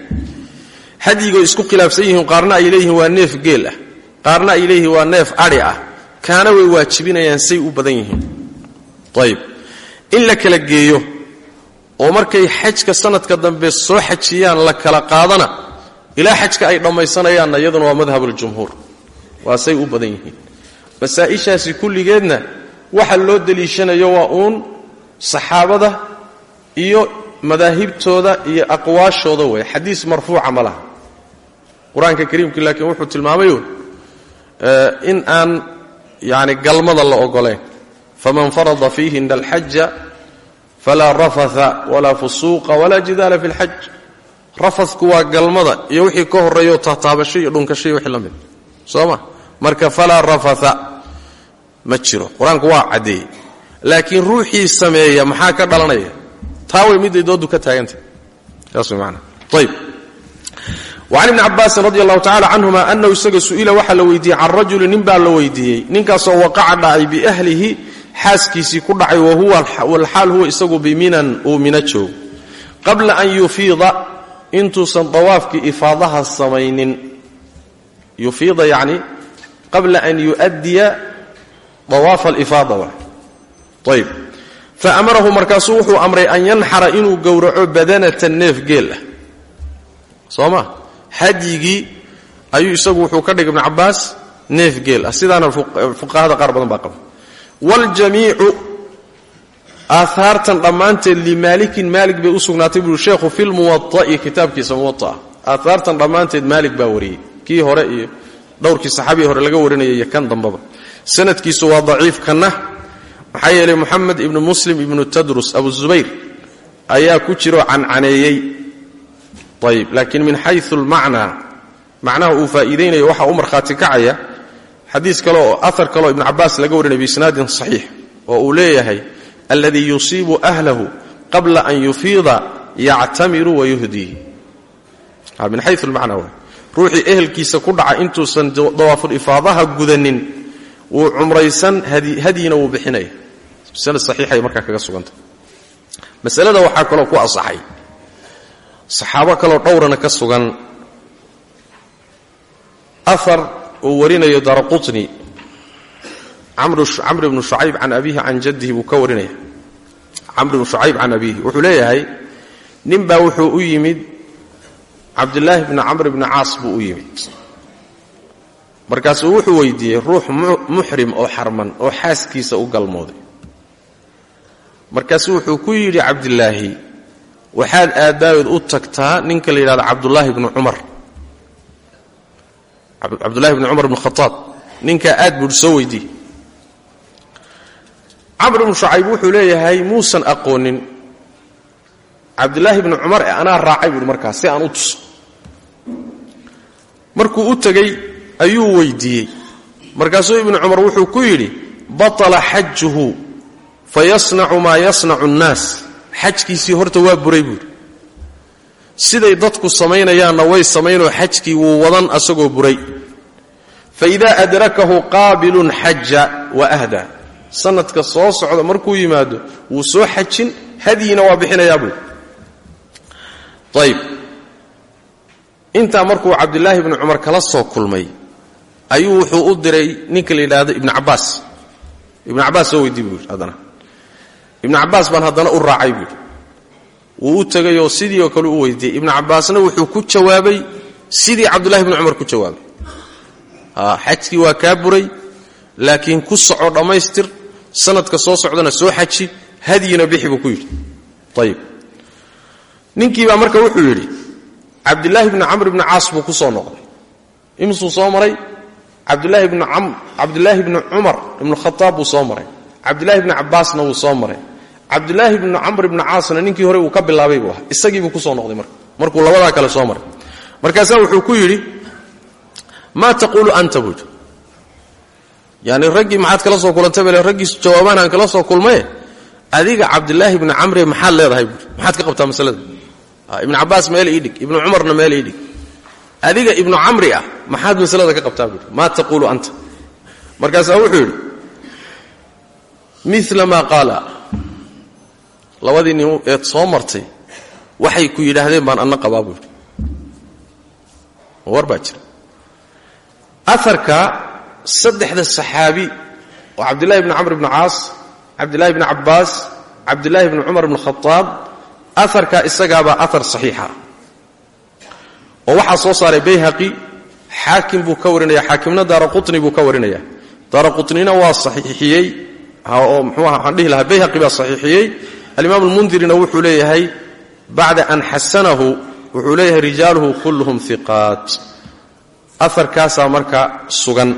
hadyigo isku khilaafsan yihiin qaarna ay leeyihiin waa neef geel ah. Qaarna ay leeyihiin waa neef adhi ah kaana way waajibinayaan say u badan yihiin. Ayib. In la kala geeyo oo markay xajka sanadka dambe soo xajiyaan la kala qaadana ilaa xajka ay dhammaysanayaanna iyaduna waa madhabuljumhuur waa say u badan yihiin. Masaa'ishaasi kulligeedna waxa loo deliishanayo waa uun saxaabada iyo madaahibtooda iyo aqwaashooda way xadiis marfuuca ma laha. Qur'aanka kariimka laakiin wuxuu tilmaamayo in aan yani galmada la ogolayn faman farada fiihina alxaja falaa rafatha walaa fusuuqa walaa jidaala fi lxaj rafadku waa galmada iyo wixii ka horeeyo taataabasho iyo dhunkasho iyo wixii la mid. Soo ma? Marka falaa rafatha ma jiro. Qur'aanku waa caddeeyey laakiin ruuxii sameeya maxaa ka dhalanaya? Taa way miday doodu ka taagantah saas way maanaa wacan ibni cabaasin radi allahu tacala canhuma anahu isaga su'ila waxaa la weydiiyey can rajuli nin baa la weydiiyey ninkaasoo waqaca dhacay biahlihi xaaskiisii ku dhacay wahuwa walxaal huwa isagu biminan uu mina joog qabla an yufiida intuusan dawaafkii ifaadaha samaynin yufiida yani qabla an yu'addiya dawaafa alifaada wa ayib faamarahu markaasuu wuxuu amray an yanxara inuu gowraco badanatan neef geel ah soo ma hadyigii ayuu isagu wuxuu ka dhigay ibnu cabbaas neef geel. Ah sidaana fuqahada qaar badan baa qaba. Waljamiicu aahaartan dhammaanteed limaalikin maalik bay u sugnaatay buui sheekhu fi lmuwaa'i kitaabkiisa muwaaa aahaartan dhammaanteed maalik baa wariyey. Hore iyo dhowrkii saxaabii hore laga warinayay kan dambaba. Sanadkiisu waa daciif kanna maxaa yeelay moxamed muslim ibnu tadrus abu zubayr ayaa ku jiroo cancaneeyey ayib laakiin min xayu lmacnaa macnaha uu faa'iidaynayo waxaa u markhaati kacaya xadiis kale oo ahar kaleoo ibnu cabbaas laga warinaya biisnaadin saxiix oo uu leeyahay alladii yusiibu ahlahu qabla an yufiida yactamiru wayuhdii min xayu lmacnaa waay. Ruuxii ehelkiisa ku dhaca intuusan dawaafulifaadaha gudanin wuu cumraysan hadyina wuu bixinaya. Masale saxiixay markaa kaga saxaabo kaloo dhowrana ka sugan. Ahar uu warinayo daraqutni. Camr ibnu shucayb can abiihi can jaddihi buu ka warinaya. Camr ibnu shucayb can abiihi. Wuxuu leeyahay ninbaa wuxuu u yimid cabdillaahi bni camr bni caas buu u yimid. Markaasuu wuxuu weydiiyey ruux muxrim oo xarman oo xaaskiisa u galmooday. Markaasuu wuxuu ku yidhi cabdilaahi waxaad aadaayood u tagtaa ninka la yidhahdo cabdullaahi bnu cumar. Cabdullahi bni cumar bn khaaab ninkaa aad buuhi soo weydiiye camr ibnu shucayb wuxuu leeyahay muusan aqoonin. Cabdilaahi bni cumar ee anaa raacay buuhi markaas si aan u tuso. Markuu u tegey ayuu weydiiyey. Markaasuu ibnu cumar wuxuu ku yidhi batala xajuhu fayasnacu maa yasnacu annaas xajkiisii horta waa buray buuhi siday dadku samaynayaanna way samaynoo xajkii wuu wadan asagoo buray. Faidaa adrakahu qaabilun xaja wa ahda. Sanadka soo socda markuu yimaado wuu soo xajin hadyiina waa bixinayaa buuhi ayib intaa markuu cabdilaahi ibnu cumar kala soo kulmay ayuu wuxuu u diray ninka la yidhaahdo ibnu cabbaas. Ibnu cabbaas soo weydii buu haddana ibnu cabbaas baan haddana u raacay buuhi wuu u tegayoo sidii oo kale u weydiiyey. Ibnu cabbaasna wuxuu ku jawaabay sidii cabdullahi bni cumar ku jawaabay. Xajkii waa kaa laakiin ku soco dhammaystir sanadka soo socdana soo xaji hadyina bixi buu ku yidhi. Ayib ninkiibaa marka wuxuu yidhi cabdilaahi bni camr bni caas buu ku soo noqday. Imsuu soo maray cabdilaahi bni cumar ibnu khataab buu soo maray. Cabdilaahi bni cabbaasna wuu soo maray cabdilaahi bni camr bni caasna ninkii hore uu ka bilaabay buu ahaa. Isagiibuu ku soo noqday marka. Markuu labadaa kale soo maray. Markaasaa wuxuu ku yidhi maa taquulu anta buud yani raggii maxaad kala soo kulantay bale raggii jawaabaan aan kala soo kulmaye? Adiga cabdilaahi bni camre maxaad leedahay buui ka qabtaa masalada? Ibnu cabbaas meel ii dhig. Ibnu cumarna meel ii dhig. Adiga ibnu camri ah maxaad masalada ka qabtaa buui maa taquulu anta. Markaasaa wuxuu yidhi mila maa qaala labadii nin eed soo martay waxay ku yidhaahdeen baan anna qabaa buui war baa saddexda saxaabi oo cabdillahi bni camr bni caas cabdillahi bni cabbaas cabdillahi bni cumar bni khadaab aarkaa isagaabaa aar saxiixa. Oo waxaa soo saaray bayhaqi xaakim buu ka warinaya xaakimna daara qutni buu ka warinaya. Daara waa saxiixiyey oo mxuu waxaan dhihi lahaa bayhaqi baa saxiixiyey alimaam almundirina wuxuu leeyahay bacda an xasanahu wuxuu leeyahay rijaaluhu kulluhum hiqaat aarkaasaa marka sugan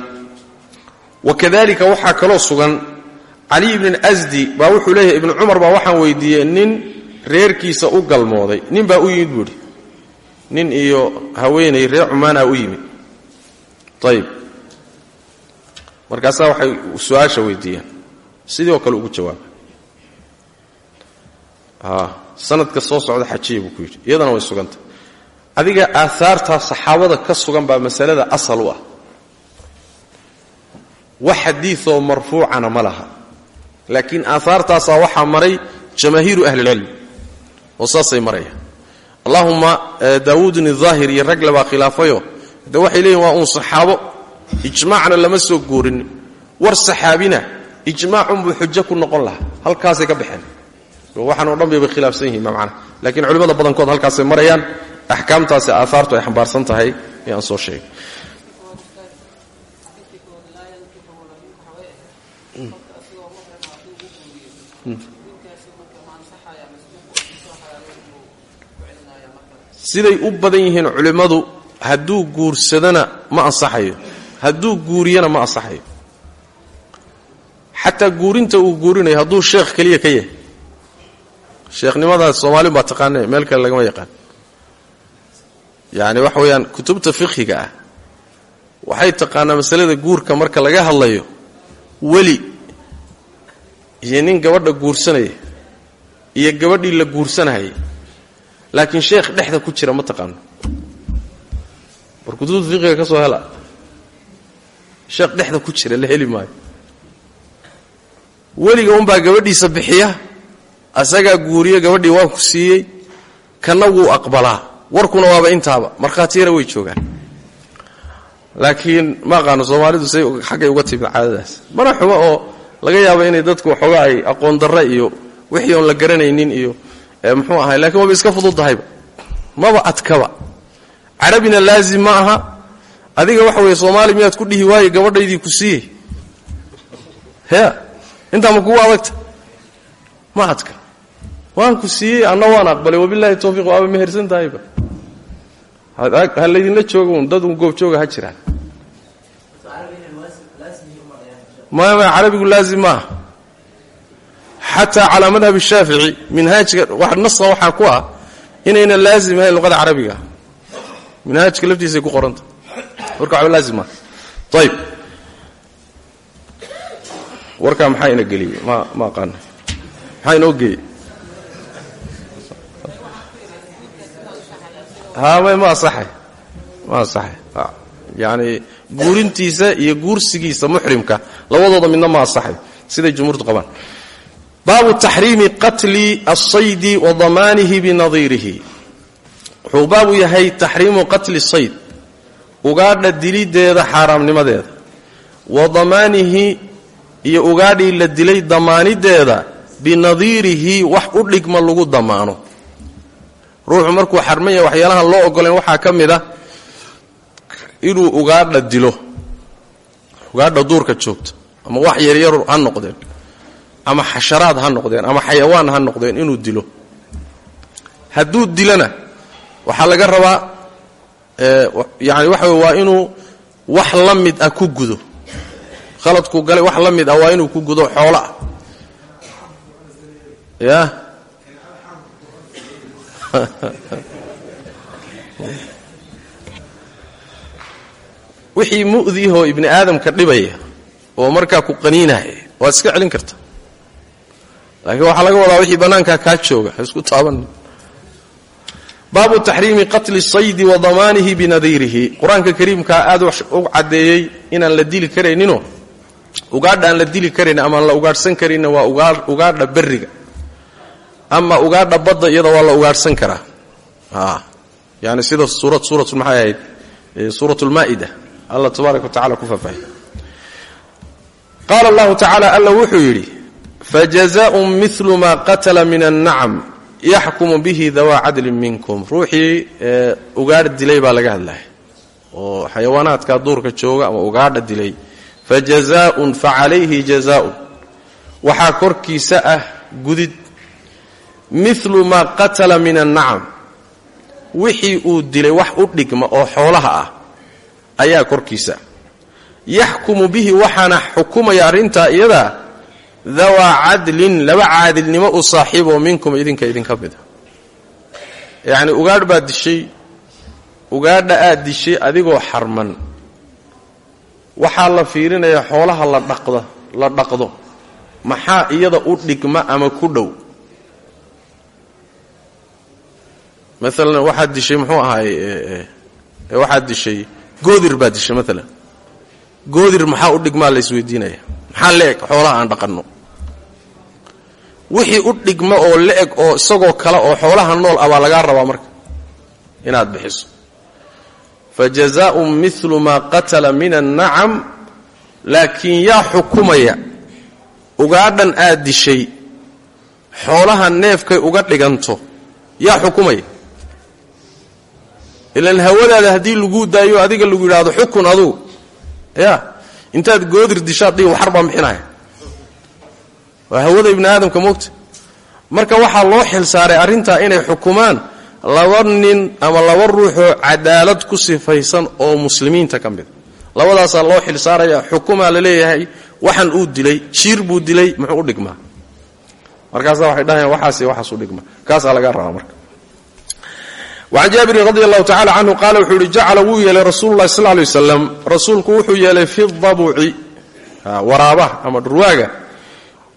wakadalika waxaa kaloo sugan cali ibn asdi baa wuxuu leeyahay ibnu cumar baa waxaan weydiiyey nin reerkiisa u galmooday nin baa u yimid buuhi nin iyo haweenay reer cumaana u yimid ayib markaasaa waxay su'aasha weydiiyeen kale ugu jawaaba sanadka soo socda xajiya buu ku yidhi. Iyadana way sugantay. Adiga aahaartaa saxaabada ka sugan baa masalada asal u ah. Wax xadiioo marfuucana ma laha. Laakiin aahaartaasaa waxaa maray jamaahiiru ahlilcilm oo saasay marayaan. Allahuma daawuudun idaahir iyo ragle baa khilaafayo. De waxay leeyihiin waa uun saxaabo. Ijmaacna lama soo guurin. War saxaabina ijmaacunbuu xujo ku noqon lahaa. Halkaasay ka baxeen waxaan oo dhan bay khilaafsan yihiin macana laakiin culimmada badankood halkaasay marayaan axkaamtaasi aahaartu ay xambaarsan tahay ee aan soo sheegay. Siday u badan yihiin culimmadu hadduu guursadana ma ansaxayo. Hadduu guuriyana ma ansaxayo. Xataa guurinta uu guurinayo hadduu sheekh keliya ka yahay sheekhnimadaas soomaalin baa taqaane meel kale lagama yaqaan. Yacni waxa weeyaan kutubta fiqhiga ah waxay taqaanaa masalada guurka marka laga hadlayo weli iyo nin gabadha guursanaya iyo gabadhii la guursanahayay laakiin sheekh dhexda ku jira ma taqaano. War kutubta fiqhiga ka soo hela sheekh dhexda ku jira la heli maayo. Weliga unbaa gabadhiisa bixiya asagaa guuriye gabadhii waan ku siiyey kanna wuu aqbalaa. Warkuna waaba intaaba. Markhaatiyana way joogaan. Laakiin ma aqaano soomaalidu say xaggay uga timid caadadaas. Mana oo laga yaabo inay dadku waxoogaa ay aqoon darre iyo wixii oon la garanaynin iyo muxuu ahay lakiin waaba iska fududahayba. Maba adkaba. Carabina laazim ma aha. Adiga waxa weeye soomaali miyaad ku dhihi waaye gabadhaydii ku siiyey? Ya intaa ma kugu adagta ma adka waan ku siiyey anna waan aqbalay wabilaahi towfiiq waaba mehersan tahayba. Ha laydinla joogun dad un goobjooga ha jiraan. Maya carabigu laazim ma aha. Xataa calaa madhab shaafici minhaajka nasa waxaa ku ah inayna laazim ahayn luqada carabiga. Minhaajka laftiisay ku qoranta. Warka waba laazim maaha ayib warkaa maxaa ina geliyey ma ma aqaana maxaa inoo geeyey ha may ma asaxay ma asaxay yacani guurintiisa iyo guursigiisa muxrimka labadooda midna ma asaxay siday jumhuurtu qabaan. Baabu taxriimi qatli asaydi wa damaanihi binadiirihi wuxuu baabu yahay taxriimu qatli sayd ugaadha dilideeda xaaraamnimadeeda. Wa damaanihi iyo ugaadhii la dilay damaanideeda binadiirihi wax u dhigma lagu damaano ruuxu markuu xarman yahay waxyaalahan loo ogoleen waxaa ka mid a inuu ugaadha dilo ugaadha duurka joogta ama wax yaryar ha noqdeen ama xasharaad ha noqdeen ama xayawaan ha noqdeen inuu dilo. Hadduu dilona waxaa laga rabaa yani waxa waa inuu wax la mid ah ku gudo. Khaladku galay wax la mid ah waa inuu ku gudo xoolo ah. Ya wixii mu'dihoo ibni aadamka dhibaya oo markaa ku qaniinaya waad iska celin karta. Laakiin waxaa laga wadaa wixii bannaankaa kaa jooga ha isku taaban. Baabu taxriimi qatli saydi wa damaanihi binadiirihi qur'aanka kariimkaa aad u caddeeyey inaan la dili karayninoo ugaadha aan la dili karayn ama aan la ugaadhsan karayna waa ugaadha berriga ama ugaadha badda iyada waa la ugaadhsan karaa. Yani sida maay ahayd? Suurat lmaa'ida alla tabaaraka wa ku faahfahay qaala allahu tacaala alla wuxuu yidhi fajazaun milu maa qatala min annacam yaxkumu bihi dawaa cadlin minkum. Ruuxii ugaadh dilay baa laga hadlaya oo xayawaanaadka duurka jooga ama ugaadha dilay. Fajazaun facalayhi jazaun waxaa korkiisa ah gudid milu maa qatala min annacam wixii uu dilay wax u dhigma oo xoolaha ah ayaa korkiisa. Yaxkumu bihi waxaana xukumaya arrintaa iyadaa dawaa cadlin laba caadilnimo u saaxiiboo minkum idinka idinka mida yacni ugaadh baad dishay ugaadha aad dishay adigoo xarman. Waxaa la fiirinayaa xoolaha la dhaqda la dhaqdo. Maxaa iyada u dhigma ama ku dhow maalan waxaad dishay muxuu ahaay waxaad dishay goodir baad dishay maalan goodir maxaa u dhigmaa la isweydiinaya? Maxaa la-eg xoolaha aan dhaqanno. Wixii u dhigma oo la-eg oo isagoo kale oo xoolaha nool ah baa lagaa rabaa marka inaad bixiso. Fa jazaa'un milu maa qatala min annacam laakiin yaa xukumaya ugaadhan aad dishay xoolaha neefkay uga dhiganto yaa xukumaya ilan hawadaada haddii lagu daayo adiga lagu yidhaahdo xukun adugu ya intaad goodir dishaad dhihin waxar baan bixinaya waa hawada ibni aadamka moogta. Marka waxaa loo xil saaray inay xukumaan laba nin ama laba ruuxoo cadaalad ku sifaysan oo muslimiinta ka mida labadaasaa loo xil saaraya xukumaa la leeyahay waxan uu dilay jiir buu dilay muxuu u dhigmaa? Markaasaa waxay dhahayaan waxaas waxaas u dhigma kaasaa laga rabaa marka wacan jaabirin radi allahu tacala canhu qaala wuxuu yihi jacala wuu yeelay rasuulu lahi sal lay waslam rasuulku wuxuu yeelay fi dabuci waraabaha ama dhurwaaga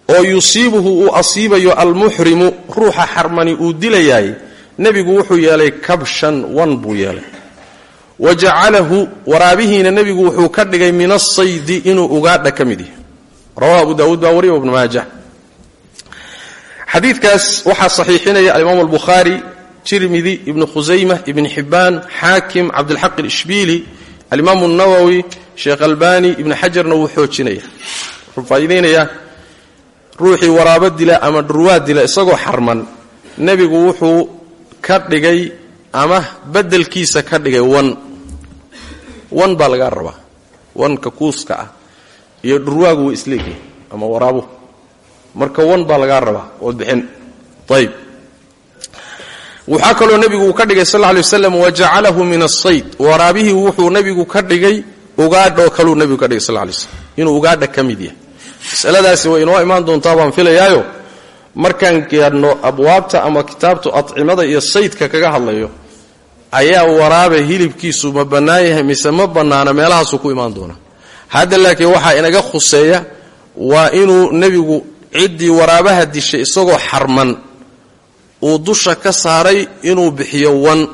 oo yusiibuhu uu asiibayo almuxrimu ruuxa xarmani uu dilayaay nebigu wuxuu yeelay kabshan wan buu yeelay wa jacalahu waraabihiina nebigu wuxuu ka dhigay min asaydi inuu ugaadha ka mid yahay rawahu abu daawuud baa wariya ibnu maaja xadiidkaas waxaa saxiixinaya tirmidi ibnu khusayma ibn xibbaan xaakim cabdilxaq alishbiili alimaamu nawowi sheekh albani ibni xajarna wuu xoojinaya wuxuu faa'iidaynayaa ruuxii waraabo dila ama dhurwaad dila isagoo xarman nebigu wuxuu ka dhigay ama beddelkiisa ka dhigay wan. Wan baa lagaa rabaa. Ah iyo dhurwaagu way isleegyihin ama waraabuhu. Marka wan baa lagaa rabaa ood waxaa kaloo nebigu uu ka dhigay sal lla lay wajacalahu min asayd waraabihii wuxuu nebigu ka dhigay ugaadhaoo kaluu nebigu ka dhigay sal lay slam inuu ugaadha ka mid yahay. Masaladaasi way inoo imaan doontaa baan filayaayo. Markaan gaadhno abwaabta ama kitaabtu acimada iyo saydka kaga hadlayo ayaa waraabe hilibkiisu ma bannaan yahay mise ma bannaana meelahaasuu ku imaan doonaa. Hadda laakiin waxaa inaga khuseeya waa inuu nebigu ciddii waraabaha dishay isagoo xarman uu dusha ka saaray inuu bixiyo wan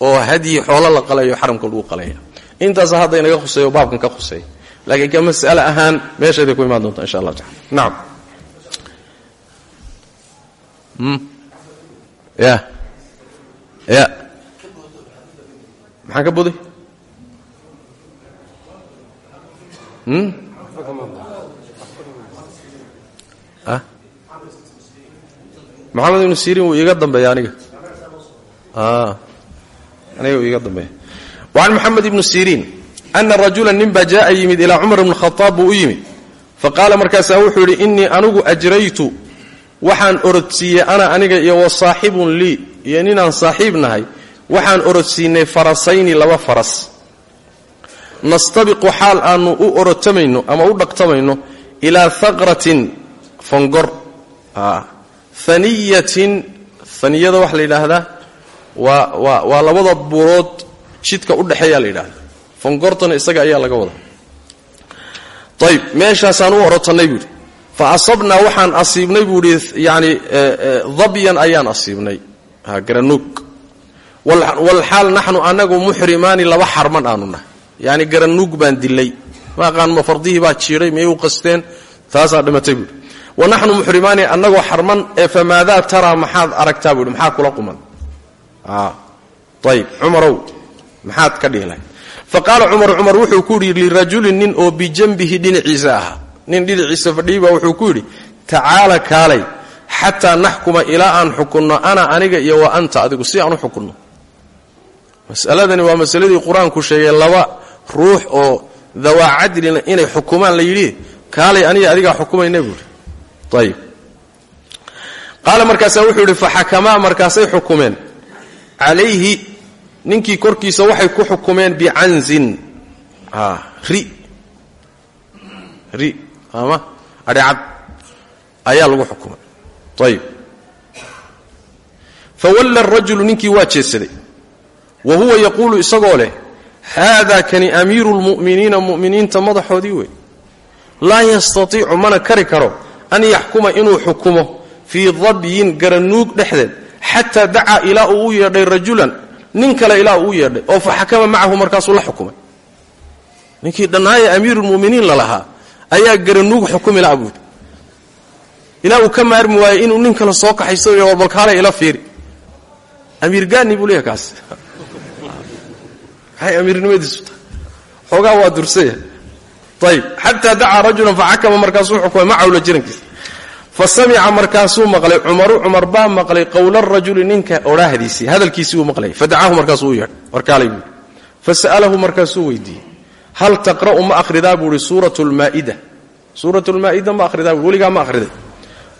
oo hadyi xoolo la qalayo xaramka lagu qalaya intaasa hadda inaga khuseeyo baabkan ka khuseeya laakiin ka mas'ale ahaan meesheeday ku imaan doontaa insha allah. Tacala nacam ya. Ya. Maxaan ka boday maxamed ibnu sirin wuu iiga dambeeya aniga? Aniga wuu iiga dambeeya. Waan maxamed ibnu sirin ana rajulan ninbaa jaaa yimid ilaa cumar bni khadaab buu u yimid. Fa qaala markaasaa wuxuu yidhi innii anigu ajraytu waxaan orodsiiyey ana aniga iyo wa saaxibun lii iyo ninaan saaxiib waxaan orodsiinay farasayni laba faras. Nastabiqu xaal aanu u orotamayno ama u dhaqtamayno ilaa haqratin fongor haniyatin haniyada waxaa la yidhaahdaa waa waa waa labada buurood jidka u dhexeeyaa la yidhahda fongortana isaga ayaa laga wadaa. Ayb meeshaasaan u orotannay buu fa asabnaa waxaan asiibnay buu yani dabyan ayaan asiibnay. Garanuug walxaal naxnu anagu muxrimaani laba xarman aanu yani garanuug baan dilay. Ma aqaan ma fardihii baa jiiray miyay u qasteen? Taasaa dhimatay buuhi wa naxnu muxrimaani annagoo xarman ee famaadaa taraa maxaad aragtaa buuhi maxaa kula quman ayb cumarow maxaad ka dhihi lahay fa cumar wuxuu ku yidhi lirajulin nin oo bijanbihi dhinaciisa ahaa nin dhinaciisa fadhiyibaa wuxuu ku yidhi tacaala kaalay xataa naxkuma ilaa aan xukunno ana aniga iyo wa anta adigu si aan u xukunno. Masaladani waa masaladii qur'aanku sheegay laba ruux oo dawaa cadlina inay xukumaan la yidhi kaalay aniga adigaa xukumayna buuhi qaala markaasaa wuxuu yidhi faxakamaa markaasay xukumeen calayhi ninkii korkiisa waxay ku xukumeen bicanzin ri ri ama adhecad ayaa lagu xukumay ayib fawalla arajulu ninkii waa jeedsaday wa huwa yaquulu isagoo leh haada kani amiiru lmu'miniina mu'miniinta madaxoodii wey laa yastatiicu mana kari karo an yaxkuma inuu xukumo fii dabyin garanuug dhexdeed xataa dacaa ilaa uu yeedhay rajulan nin kale ilaa uu yeedhay oo fa xakama macahu markaasuu la xukumay ninkii dhannaaya amiirulmu'miniin lalahaa ayaa garanuug xukumi la'a buudi ilaa uu ka maarmi waayey inuu nin kale soo kaxaysto war balkaale ila fiiri amiir gaani buu leeyahay kaas maxay amiirnimadiisu tahay waa dursaya ayib xataa dacaa rajulan faxakama markaasuu xukumay macahu la jirankiisa fa samica markaasuu maqlay cumaru. Cumar baa maqlay qowla rajuli ninka odhaahdiisii hadalkiisii uu maqlay. Fadacaahu markaasuu u yeedhay warkaalay buui fasa'alahu markaasuu weydiiyey hal taqra'u ma akhridaa? buu ihi suurat lmaa'ida suurat lmaa'ida ma akhridaa? bui weligaa ma akhriday.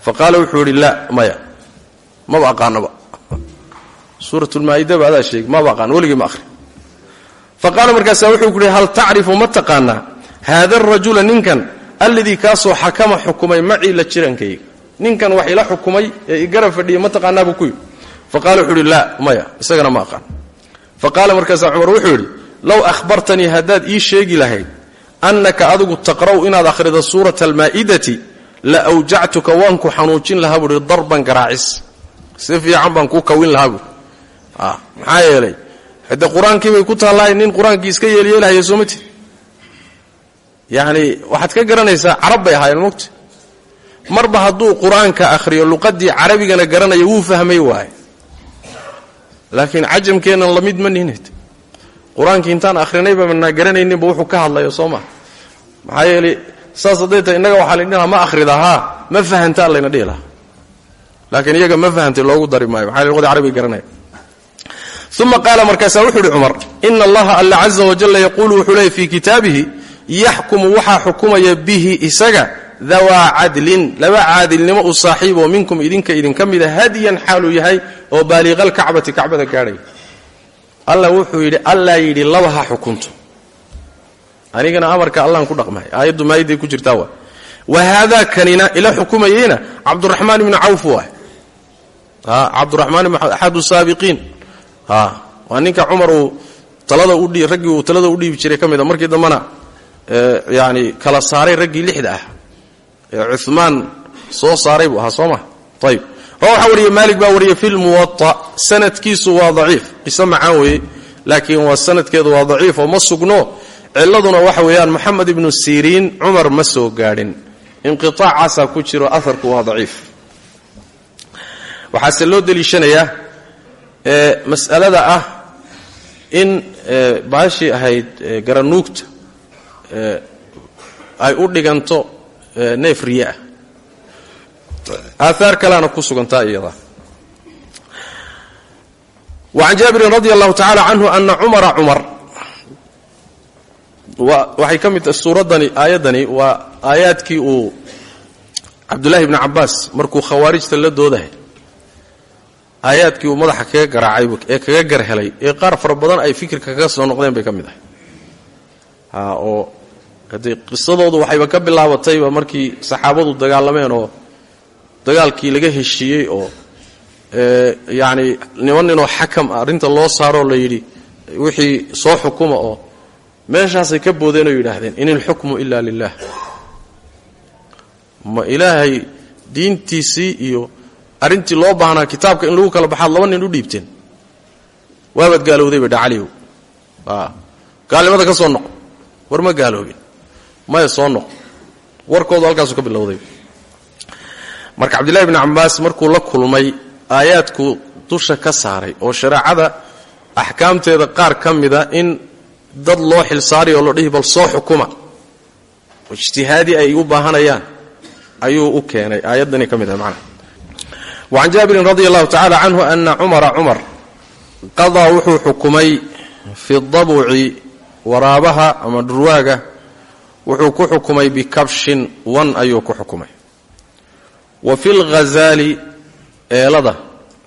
Fa qaala wuxuu yidhi laa maya maba aqaanaba suurat lmaa'idaba adaa sheegay maba aqaan weligii ma akhri. Fa qaala markaasaa wuxuu ku yidhi hal tacrifu ma taqaanaa haada arajula ninkan alladii kaasoo xakama xukumay macii la jirankayga ninkan wax ila xukumay ee igara fadhiya ma taqaanaa buu ku yidhi. Fa qaala wuxuu isagana ma aqaan. Fa qaala markaasaa wuxuu yidhi low ahbartanii haddaad ii sheegi lahayd annaka adigu taqra'u inaad akhrido suurata almaa'idati la awjactuka waan ku xanuujin lahaa buuhi darban garaacis. Si fiican baan kawin lahaa buui maxaa yeelay hadde qur'aankii bay ku taallahay nin qur'aankii iska yeelyeelahaya soo yacni waxaad ka garanaysaa carab bay ahaayeen mogta marba hadduu qur'aanka akhriyo luqadii carabigana garanaya wuu fahmay waaye. Laakiin cajamkeennan la mid ma nihned qur'aankii intaan akhrinayba manaa garanayninba wuxuu ka hadlayo soo maa maxaa yeelay saas hadday innaga waxaa laydhi lahaa ma akhridaa haa ma fahantaa layna dhihi lahaa. Laakiin iyaga ma fahantay loogu dari maayo. Maxaa luqadii carabiga garanaya uma qaala markaasaa wuxuu uhi cumar ina allaha alla caza wajalla yaquulu wuxuu kitaabihi yaxkumu waxaa xukumaya bihi isaga dawaa cadlin laba caadilnimo u saaxiiboo minkum idinka idinka mida hadiyan xaaluu yahay oo baaliiqalkacbati kacbada gaadhaya alla wuxuu yidhi allaa yidhi laba xukunto. Anigana amarka allaan ku dhaqmahay aayaddu maayaday ku jirtaa waa. Wa haadaa kanina ila xukumayeyna cabduraxmaan ibnu cawf waay cabduraxmaan ibn axadu saabiqiin waa ninka cumar uu talada udhi raggii uu talada u dhiibi jiray ka mida markii dambena yani kala saaray raggii lixda ah. Ee soo saaray buu ahaa soo ma? Ayib wariye maalik baa wariyey fi lmuwaa sanadkiisu waa daciif. Qiso macaan laakiin waa sanadkeedu waa daciif oo ma sugno. Ciladuna waxa weeyaan moxamed ibnu siriin cumar ma soo gaadhin. Inqiaacaasaa ku jiro aharku waa daciif. Waxaase loo deliishanayaa mas'alada ah in baashii ahayd garanuugta ay u dhiganto neef riye ah. Aahaar kaleana ku sugantaa iyada. Wacan jaabirin radi allahu tacala canhu ana cumara cumar waxay ka mid tahay suuraddani aayaddani waa aayaadkii uu cabdullaahi ibni cabbaas markuu khawaarijta la doodahay aayaadkii uu madaxa kaga garaacay ee kaga gar helay ee qaar fara badan ay fikirka kaga soo noqdeen bay ka mid ahay ha oo haddee qisadoodu waxayba ka bilaabatayba markii saxaabadu dagaalameen oo dagaalkii laga heshiiyey oo yacni niman ninoo xakam ah loo saaroo la yidhi wixii soo xukuma oo meeshaasay ka boodeen oo yidhaahdeen in ilxukmu ila lilah ma ilaahay diintiisii iyo arrintii loo baahnaa kitaabka in lagu kala baxaad laba nin u dhiibteen. Waabaad gaalowday bay dhacaliyow. Gaalnimada ka soo noqo war ma gaaloobin? Maya soo noqo warkoodu halkaasuu ka bilowday. Marka cabdillahi bni cabbaas markuu la kulmay aayaadku dusha ka saaray oo shareecada axkaamteeda qaar ka mida in dad loo xilsaariy oo lo dhihi bal soo xukuma. Oo ijtihaadii ay u baahanayaan ayuu u keenay. Aayaddani ka ah macnaha wacan jaabirin radi allahu tacala canhu ana cumara cumar qadaa wuxuu xukumay fi dabuci waraabaha ama dhurwaaga wuxuu ku xukumay bikabshin wan ayuu ku xukumay. Wa fi lghazaali eelada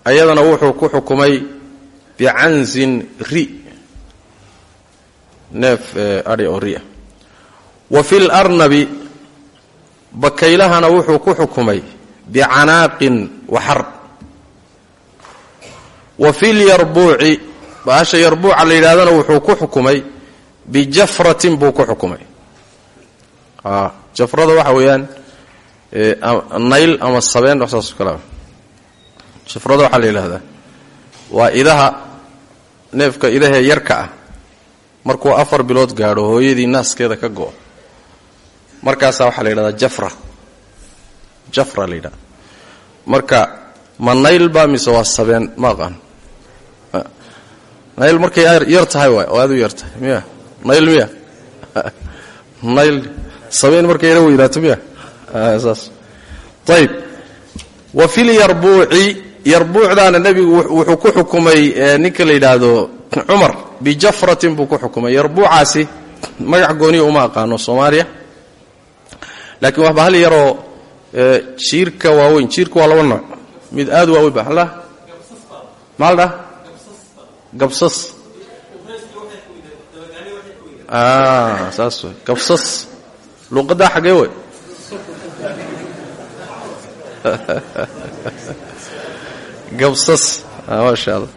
ayadana wuxuu ku xukumay bicanzin ri. Neef adhi oo ria wa fi larnabi bakaylahana wuxuu ku xukumay bicanaaqin waxar wa fi lyarbuuci baasha yarbuuca la yidhahdana wuxuu ku xukumay bijafratin buu ku xukumay. Jafrada waxa weeyaan nayl ama sabeen wax saas kale jafrada waxaa la yidhahdaa waa idaha neefka idahee yarka ah. Markuu afar bilood gaadho hooyadii naaskeeda ka go'o markaasaa la yidhahdaa jafra. Jafra la marka ma nayl baa waa sabeen ma aqaan. Markay yar tahay waay aad u yar tahay nayl miya? Nayl sabeen markay yara weynaato miya? Saas. Ayib wa fil yarbuuci yarbuucdaana nebigu wuxuu ku xukumay ninka la yidhaahdo cumar bijafratin buu ku xukumay. Yarbuucaasi magac gooniya uma aqaano soomaaliya. Laakiin waa bahal yaroo jiirka waaweyn jiirka waa laba nooc. Mid aad waaweyn ba la maal dha gabsas saas wey gabsas luuqaddaa xaggee wey gabsas maasha allah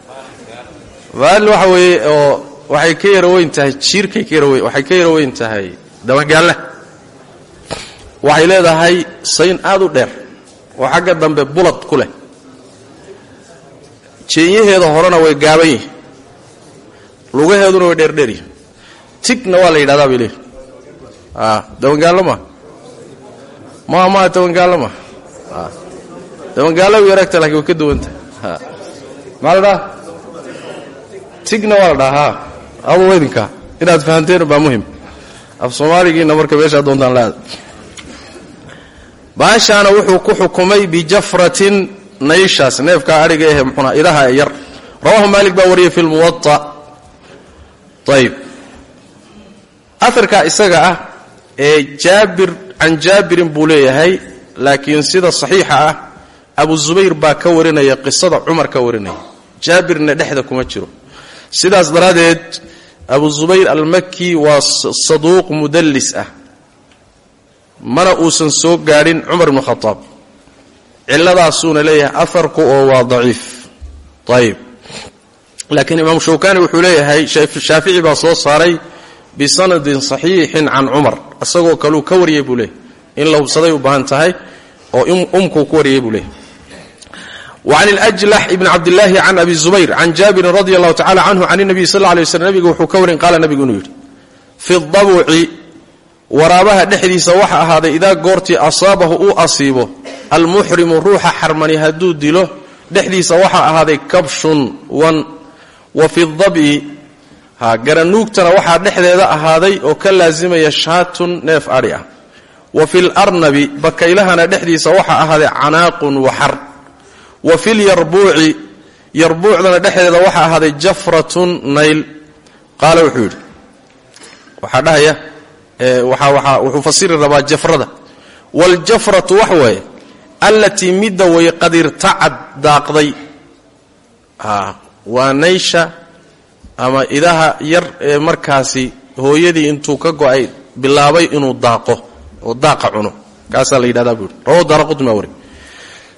baal waxa weeye waxay ka yaro weyn jiirkay ka yaro waxay ka yaro weyn tahay. Dabagaalla waxay leedahay sayn aad u dheer oo xagga dambe bulad ku leh. Jeenyaheeda horena way gaaban yihiin lugaheeduna way dheerdheeryihin tigna waa la yidhahdaa bay leeyihi dabangaallo ma? Ma maa dabangaallo ma? Dabangaallo way aragta laakiin way ka duwantahay maa la dhaha tigna waa la dhahaa adu idinka inaad fahanteen baa muhiim. Af soomaaligiina marka meeshaa doontaan laada baashaana wuxuu ku xukumay bijafratin nayshaas neefkaa adhiga ehe muxuna idaha ee yar. Rawahu maalik baa wariyay fi lmuwaa ayib aharkaa isaga ah ee jaabir can jaabirin buu leeyahay laakiin sida saxiixa ah abu zubayr baa ka warinaya qisada cumar ka warinaya. Jaabirna dhexda kuma jiro. Sidaas daraaddeed abu zubayr almaki waa saduuq mudallis ah. Mana uusan soo gaadhin cumar ibnu khadaab cilladaasuuna leeyahay aharku oo waa daciif. Ayib laakiin imaam shawkani wuxuu leeyahay shaafici baa soo saaray bisanadin saxiixin can cumar isagoo kaluu ka wariyey buu leeyahy in la hubsaday u baahan tahay oo umkuu ku wariyey buu leeyahy وعن الأجلح بن عبد الله عن أبي الزبير عن جابر رضي الله تعالى عنه عن النبي صلى الله عليه وسلم نبgu wuxuu ka warin qaala nabigu inuu yidhi في الضبci waraabaha dhexdiisa waxa ahaaday idaa goortii asaabahu uu asiibo almuxrimu ruuxa xarmani hadduu dilo dhexdiisa waxaa ahaaday kabshun wan wa fi dab'i ha garanuugtana waxaa dhexdeeda ahaaday oo ka laasimaya shaatun neef adhi ah. Wa fi larnabi bakaylahana dhexdiisa waxaa ahaaday canaaqun waxar wa fi lyarbuuci yarbuucdana dhexdeeda waxaa ahaaday jafratun nayl. Qaala wuxuu yidhi waxaa dhahaya wuxuu fasiri rabaa jafrada. Waljafratu wax weeye allatii midda way qad irtacad daaqday. Waa naysha ama idaha yar ee markaasi hooyadii intuu ka go'ay bilaabay inuu daaqo oo daaqa cuno. Kaasaa la yidhahdaa buu yidhi. Rawahu daara qutni baa wari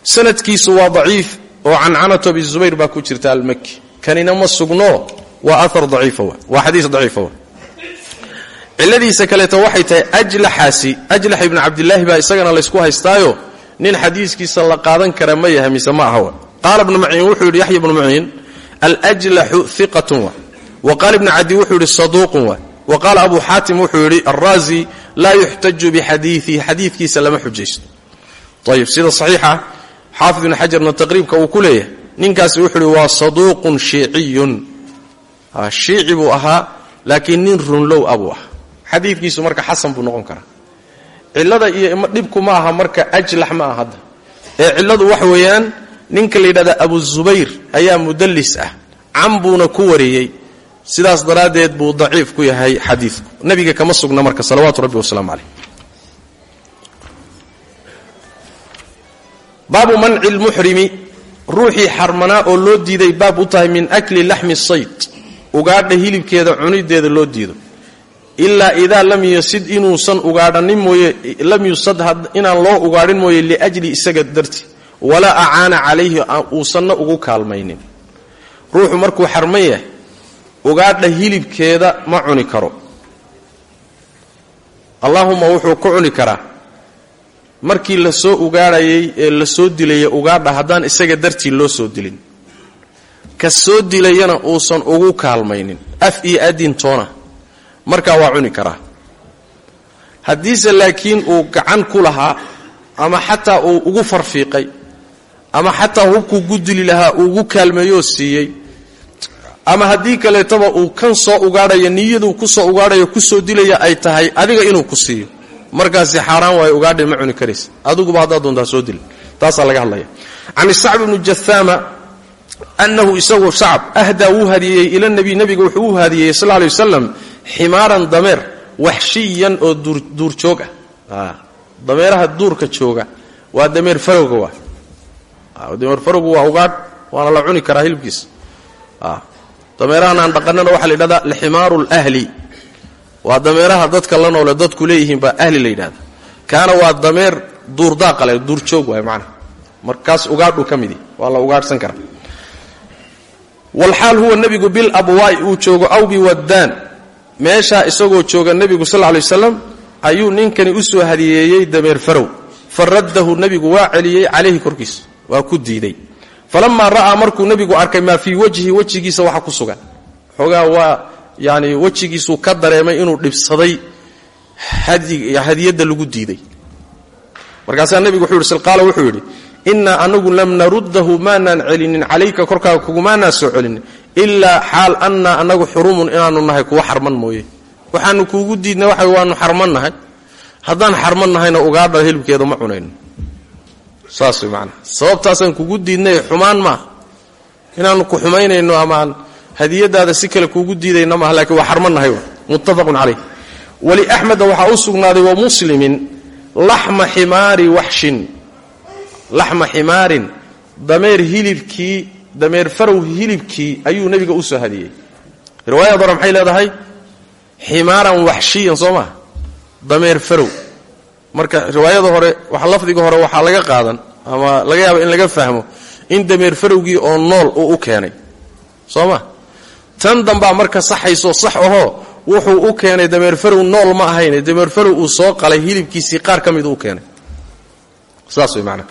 sanadkiisu waa daciif oo cancanatu abi zubayr baa ku jirta almaki kanina ma sugno waa aar daciifa waa. Xadiis daciifa wa ciladiisa kaleeto waxay tahay ajlaxaasi ajlax ibnu cabdilaahi baa isagana laysku haystaayo. Nin xadiiskiisa la qaadan kara ma yahay mise ma aha wa qaala ibnu maciin wuxuu yidhi yaxya ibnu maciin aljlaxu iqatun wa wa qaala ibnu cadi wuxuu yidhi saduuqun wa. Wa qaala abu xaatim wuxuu yidhi alraazi laa yuxtaju bixadiiihi xadiidkiisa lama xujaysto. Ayib sida saxiixa xaafid ibnu xajarna taqriibka uu ku leeyahay. Ninkaasi wuxuu yidhi waa saduuqun shiiciyun. Shiici buu ahaa laakiin nin runlow abuu ah xadiidkiisu marka xasan buu noqon karaa. Cilada iyo dhibku ma ninka la yidhahda abu zubayr ayaa mudallis ah. Can buuna ku wariyey sidaas daraaddeed buu daciif ku yahay xadiidku. Nebiga kama sugna marka salawaatu rabbi wasalaamu caleyh baabu manci lmuxrimi ruuxii xarmanaa oo loo diiday baab u tahay min akli laxmi sayd ugaadha hilibkeeda cunideeda loo diido. Ilaa idaa lam yasid inuusan ugaadhanin mooye lam yusad inaan loo ugaadhin mooye liajli isaga darti walaa acaana calayhi uusanna ugu kaalmaynin. Ruuxu markuu xarman yahay ugaadha hilibkeeda ma cuni karo. Allaahuma wuxuu ku cuni karaa. Markii la soo ugaadhayay ee la soo dilaya ugaadha haddaan isaga dartii loo soo dilin. Ka soo dilayana uusan ugu kaalmaynin. Af iyo adin toona. Markaa waa cuni karaa. Haddiise laakiin uu gacan ku lahaa ama xataa uu ugu farfiiqay ama xataa hubkuu gudili lahaa ugu kaalmeeyoo siiyey ama haddii kaleetaba uu kan soo ugaadhaya niyaduu ku soo ugaadhayo ku soo dilaya ay tahay adiga inuu ku siiyo. Markaasi xaaraan waayo ugaadhay ma cuni karaysa. Adiguba haddaad doontaa soo dil taasaa laga hadlaya can sacb bni jahaama annahu isagu sacab ahdaa wuu hadiyeeyey ila nabiy nebiga wuxuu u hadiyeeyey sal lay wasalam ximaaran dameer waxshiyan oo duurjoog ah dameeraha duurka jooga waa dameer farowga waa. Dameer farowgu waa ugaadh waana la cuni karaa hilibkiisa dameerahan aan dhaqanana waxaa la yidhahdaa lximaaru lhli waa dameeraha dadka la noole dadku leeyihiin baa ahli la yidhahda kaana waa dameer duurdaaqale duurjoog waay macana markaas ugaadhuu ka midi waa la ugaadhsan karaa walxaal huwa nebigu bilabwaa'i uu joogo aw biwaddaan meeshaa isagoo jooga nebigu sal lay waslam ayuu ninkani u soo hadiyeeyey dameer farow. Fa raddahu nebigu waa celiyey calayhi korkiisa waa ku diiday falamaa ra'aa markuu nebigu arkay maa fii wajhi wejigiisa waxa ku sugan. Xoogaa waa yani wejigiisuu ka dareemay inuu dhibsaday hadiyadda lagu diiday. Markaasaa nebigu wuxuu yidhi silqaala wuxuu yidhi innaa anagu lam naruddahu maanaan celinin calayka korkaaga kugumaanaa soo celinin ilaa xaal annaa anagu xurumun inaanu nahay kuwa xarman mooye. Waxaanu kuugu diidnay waxa waanu xarman nahay. Haddaan xarman nahayna ugaadha hilibkeeda ma cunayno saas way macnaa. Sababtaasaan kugu diidnay xumaan maaha inaanu ku xumaynayno amaan hadiyadaada si kale kuugu diidayna maaha lakiin waa xarman nahay muttafaqun calayh. Waliaxmeda waxaa u sugnaaday wa muslimin laxma ximaari waxshin. Laxma ximaarin dameer hilibkii dameer farow hilibkii ayuu nebiga u soo hadiyey. Riwaayad hore maxay leedahay? Ximaaran waxshiyan soo maa dameer farow marka riwaayada hore wax lafdiga hore waxaa laga qaadan ama laga yaaba in laga fahmo in dameer farowgii oo nool uu u keenay. Soo ma? Tan dambaa marka saxayso sax ahoo wuxuu u keenay dameer farow nool ma ahayne dameer farow uu soo qalay hilibkiisii qaar ka mid u keenay. Saas way maanaa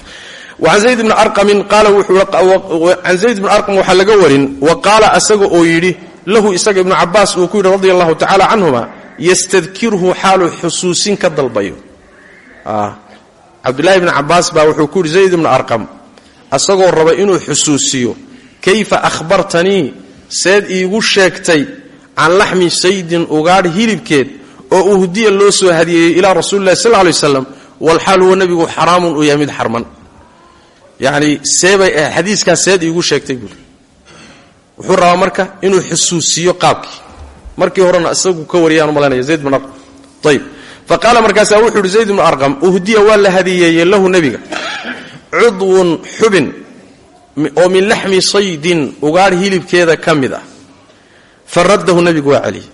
an zayd bni arqamin qaala wuxuucan zayd bni arqam waxaa laga warin wa qaala asaga oo yidhi lahu isaga ibnu cabaas uu ku yidhi radia allahu tacala canhuma yastadkirhu xaaluu xusuusin ka dalbayo cabdullahi bni cabaas baa wuxuu ku yidhi zayd ibni arqam asagoo raba inuu xusuusiyo kayfa ahbartanii seed iigu sheegtay can laxmi saydin ugaadh hilibkeed oo uhdiya loo soo hadiyeeyey ilaa rasuuli lahi sal lay waslam walxaal huwa nebigu xaraamun uu yahay mid xarman. Yacni seebay ahayd xadiiskaas seed sheegtay wuxuu rabaa marka inuu xusuusiyo qaabkii. Markii horena isagu ka wariyaan u zayd bin arqam. Ayb fa qaala markaasaa wuxuu yidhi zayd ibnu arqam uhdiya waa la hadiyeeyey lahu nebiga. Cudwun xubin oo min laxmi saydin ugaadh hilibkeeda ka mid ah. Fa raddahu nebigu waa celiyey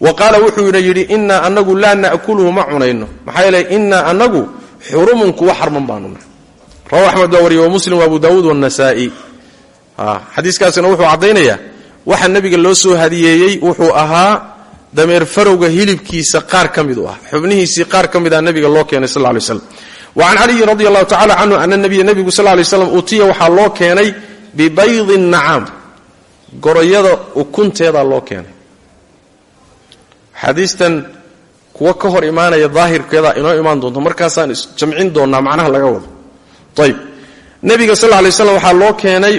wa qaala wuxuuna yidhi innaa anagu laa na'kuluhu ma cunayno. Maxaa yeele innaa anagu xurumun kuwa xarman baanu nahay. Rawa axmed baa wariye wa muslim wa abu daawuud waannasaa'i xadiiskaasina wuxuu caddaynayaa waxa nebiga loo soo hadiyeeyey wuxuu ahaa dameer farowga hilibkiisa qaar ka mid u ah. Xubnihiisii qaar ka mid ah nebiga loo keenay sal lay slam wa can caliyin radi allahu tacala canhu ana nabiya nebigu sal lay slam utiya waxaa loo keenay bibaydi nacaam goroyada ukunteedaa loo keenay. Xadiistan kuwa ka hor imaanaya daahirkeeda inoo imaan doonto. Markaasaan jamcin doonnaa macnaha laga wado. Ayb nebiga sal lay slam waxaa loo keenay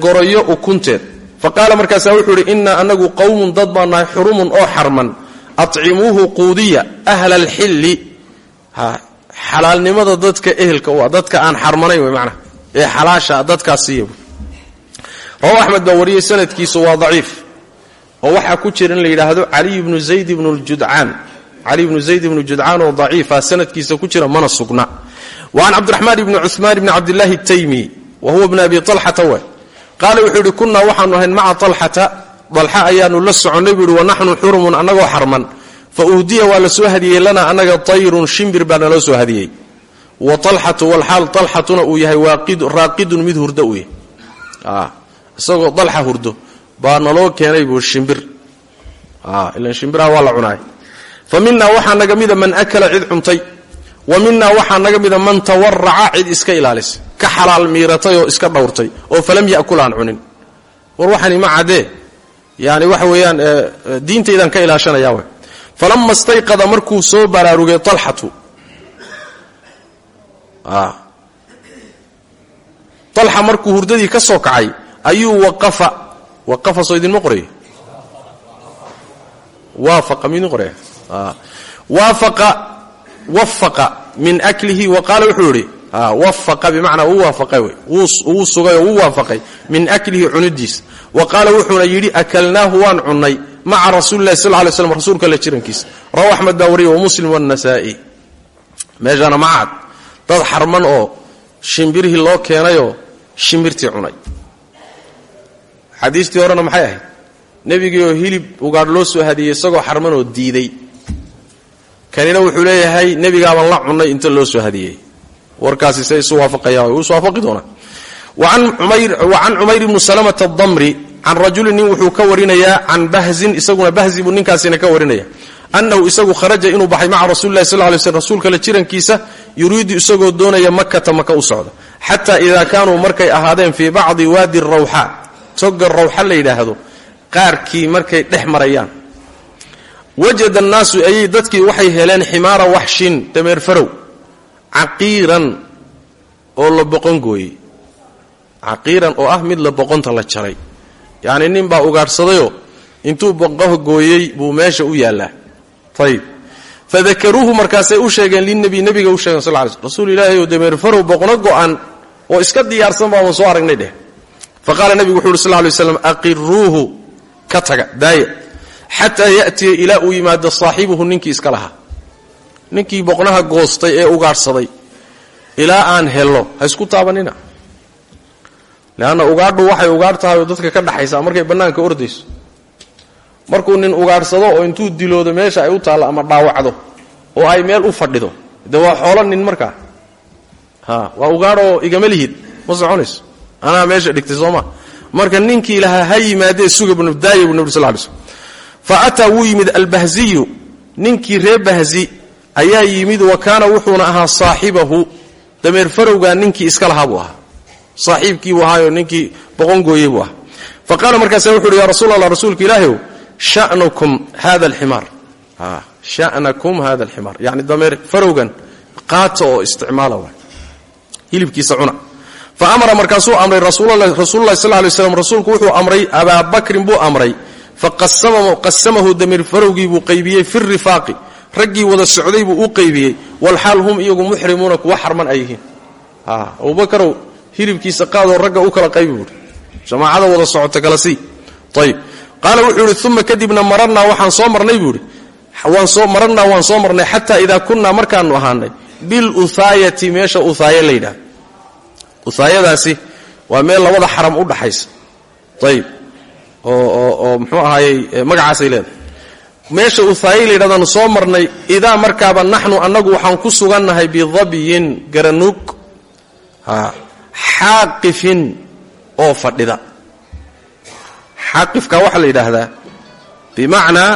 goroyo ukunteed fa qaala markaasaa wuxuu idhi innaa anagu qowmun dad xurumun oo xarman. Atcimuuhu quudiya ahla alxilli. Xalaalnimada dadka ehelka u ah dadka aan xarmanayn wey macnaha ee xalaasha dadkaas siiya rawa axmed baa sanadkiisu waa daciif. Oo waxaa ku jira la yidhaahdo caliy bnu zayd ibnu ljudcaan cali bnu zayd ibnu judcaan oo daciifa sanadkiisa ku jira mana sugna. Wa can cabdiraxmaan ibni cuثmaan ibni cabdillaahi taymi wa huwa bn abi alxata we qaala wuxuu yidhi kunnaa waxaanu ahayn maca alxata dalxa ayaanu la soconnay buu yihi wanaxnu xurumun annagoo xarman. Fa uhdiya waa la soo hadiyey lanaa annaga tayrun shimbir baa naloo soo hadiyey. Wa alxatu walxaal alxatuna uu yahay raaqidun mid hurdo uu yahay. Isagoo dalxa hurdo baa naloo keenay buu shimbir. Ilan shimbiraha waa la cunaay fa minaa waxaa naga mida man akala cid cuntay wa minaa waxaa naga mida man tawaraca cid iska ilaalisay ka xalaal miiratay oo iska dhowrtay oo falam yakul aan cunin. War waxani ma caddee yani waxa weeyaan diintaydaan ka ilaashanaya w falama stayqada markuu soo baraarugay alxatu alxa markuu hurdadii ka soo kacay ayuu waqafa. Waqafa soo idinma qorayo waafaqa midin qoraya waafaqa wafaqa min aklihi wa qaala wuxuu yidhi wafaqa bimacnaa uu waafaqay wey sugay oo wuu waafaqay min aklihi cunidiisa. Wa qaala wuxuuna yidhi akalnaahu waan cunnay maca rasuuli lahi sal lay slam rasuulka la jirankiisa. Rawa axmed baa wariya wa muslim wannasaa'i meeshaana macad dad xarman oo shimbirihii loo keenayoo shimbirtii cunay. Xadiistii horena maxay ahayd? Nebigii oo hilib ugaadh loo soo hadiyey isagoo xarmanoo diiday kanina wuxuu leeyahay nebigaaban la cunnay inta loo soo hadiyey warkaasi se isu waafaqaya wuu is waafaqi doonaa wa can cumayr ibni salamata adamri can rajulin wuxuu ka warinayaa can bahzin isaguna bahzi buu ninkaasina ka warinaya. Annahu isagu kharaja inuu baxay maca rasuli lahi sal lay slm rasuulka la jirankiisa yuriidu isagoo doonaya makata maka u socda. Xataa idaa kaanuu markay ahaadeen fii bacdi waadi rawxa toga rawxa la yidhaahdo qaarkii markay dhex marayaan wajada annaasu ayay dadkii waxay heleen ximaara waxshin dameer farow caqiiran oo la boqongooyey caqiiran oo ah mid la boqonta la jaray. Yacni nin baa ugaadhsadayoo intuu boqoh gooyey buu meesha u yaallaa. Ayib fadakaruuhu markaasay u sheegeen linebi nebiga u sheegen sal ly sl rasuul ilaahi oo dameer farow boqno go'an oo iska diyaarsan baaban soo aragnay dheh. Fa qaala nebigu wuxu uhi sal lay slam aqiruuhu ka taga daaya xataa ya'tiya ilaa uu yimaado saaxibuhu ninkii iska lahaa. Ninkii boqnaha goostay ee ugaadhsaday ilaa aan hello ha isku taabanina. Leanna ugaadhu waxay ugaadh dadka ka dhaxaysaa markay bannaanka ordayso. Markuu nin ugaadhsado oo intuu diloodo meesha ay u taallo ama dhaawacdo oo ay meel u fadhido de waa xoolo nin markaa ha waa ugaadhoo igama lihid ma soconayso. Anaa meesha dhigtay sooma marka ninkii lahaa ha yimaadee suga daaya bu nabri sal lay slm fa ataa wuu yimid albahziyu. Ninkii reer bahzi ayaa yimid wa kaana wuxuuna ahaa saaxibahu dameer farowgaa ninkii iska lahaa buu ahaa. Saaxiibkii buu ahaayo ninkii boqongooyey buu ahaa. Fa qaala markaasa wuxu uhi ya rasuul allah rasuulka ilaahiw sha'nukum hada alximaar. Sha'nakum hada alximaar. Yacni dameer farowgan qaata oo isticmaala waay. Hilibkiisa cuna. Fa amara markaasuu amray rasuululahi sal lay slam amray faqasamahu dameer farowgii buu qaybiyey fi rifaaqi. Raggii wada socday buu u qaybiyey. Walxaal hum iyagu muxrimuuna kuwa xarman ay yihiin. Abubakarow hilibkiisa qaadoo ragga u kala qaybi jamaacada wada socota kala sii. Ayib qaala wuxuu idhi uma kadibna mararnaa waxaan soo marnay buu idhi waan soo marnay xataa idaa kunnaa markaanu ahaanay. Biluhaayati meesha uhaaye la uhaayadaasi waa meel labada xaram u dhaxaysa. Ayib oo muxuu ahaayey magacaasay leedahay. Meesha uhaaye la yidhahdaanu soo marnay idaa markaaba naxnu annagu waxaan ku sugannahay bidabyin garanuug xaaqifin oo fadhida. Xaaqifka waxaa la yidhaahdaa bimacnaa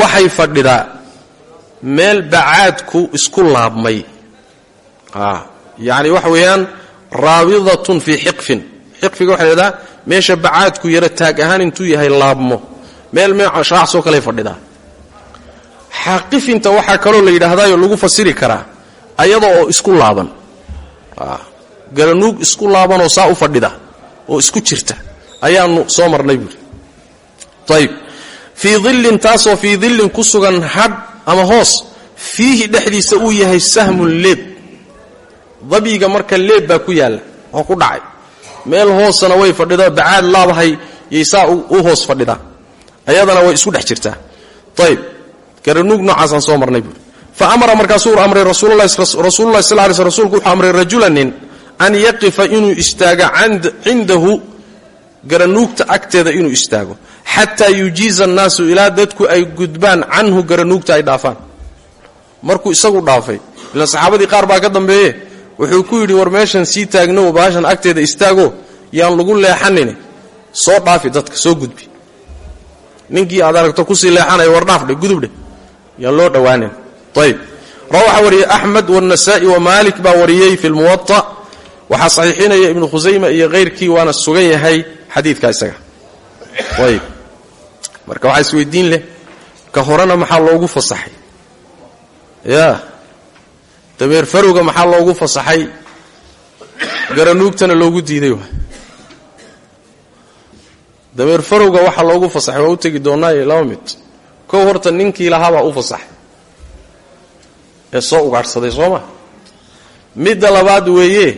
waxay fadhidaa meel bacaadku isku laabmay. Yacni waxa weeyaan raabidatun fii xiqfin xiqfiga waxa la yidhahdaa meesha bacaadku yaro taag ahaan intuu yahay laabmo. Meel meeshaasoo kaley fadhidaa. Xaaqifinta waxaa kaloo la yidhaahdaayoo lagu fasiri karaa ayada oo isku laaban. Garanuug isku laabanoo saa u fadhida oo isku jirta ayaanu soo marnay buuri ayib fii dillin taasoo fii dillin ku sugan hadh ama hoos fiihi dhexdiisa uu yahay sahmun leeb dabyiga marka leeb baa ku yaalla oo ku dhacay meel hoosana way fadhida bacaad laabahay yay saa u hoos fadhidaa ayadana way isku dhex jirtaa. Ayib garanuug noocaasaan soo marnay buuri fa amara markaasuu amray rasuululahi sal lay sl rsulku wuxuu amray rajulanin an yaqifa inuu istaago cindahu garanuugta agteeda inuu istaago. Xataa yujiiza annaasu ilaa dadku ay gudbaan canhu garanuugta ay dhaafaan. Markuu isagu dhaafay ilaan saxaabadii qaar baa ka dambeeye wuxuu ku yidhi war meeshan sii taagno baashan agteeda istaago yaan lagu leexanine soo dhaafi dadka soo gudbi. Ninkii aad aragto ku sii leexanaya war dhaafdhe gudubdhe yaan loo dhowaanin ayb rawaxa wariyey axmed wاnasaa'i wamaalik baa wariyey fi lmuwaطa waxaa saxiixinaya ibnu khusayma iyo hayrkii waana sugan yahay xadiidka isaga. Ayb marka waxaa isweydiin leh ka horena maxaa loogu fasaxay? Ya dameer farowga maxaa loogu fasaxay? Garanuugtana loogu diiday dameer farowga waxaa loogu fasaxay waa u tegi doonaaye laba mid. Kow horta ninkii lahaabaa u fasaxay. Ee soo ugaadhsaday soo ma? Midda labaad weeye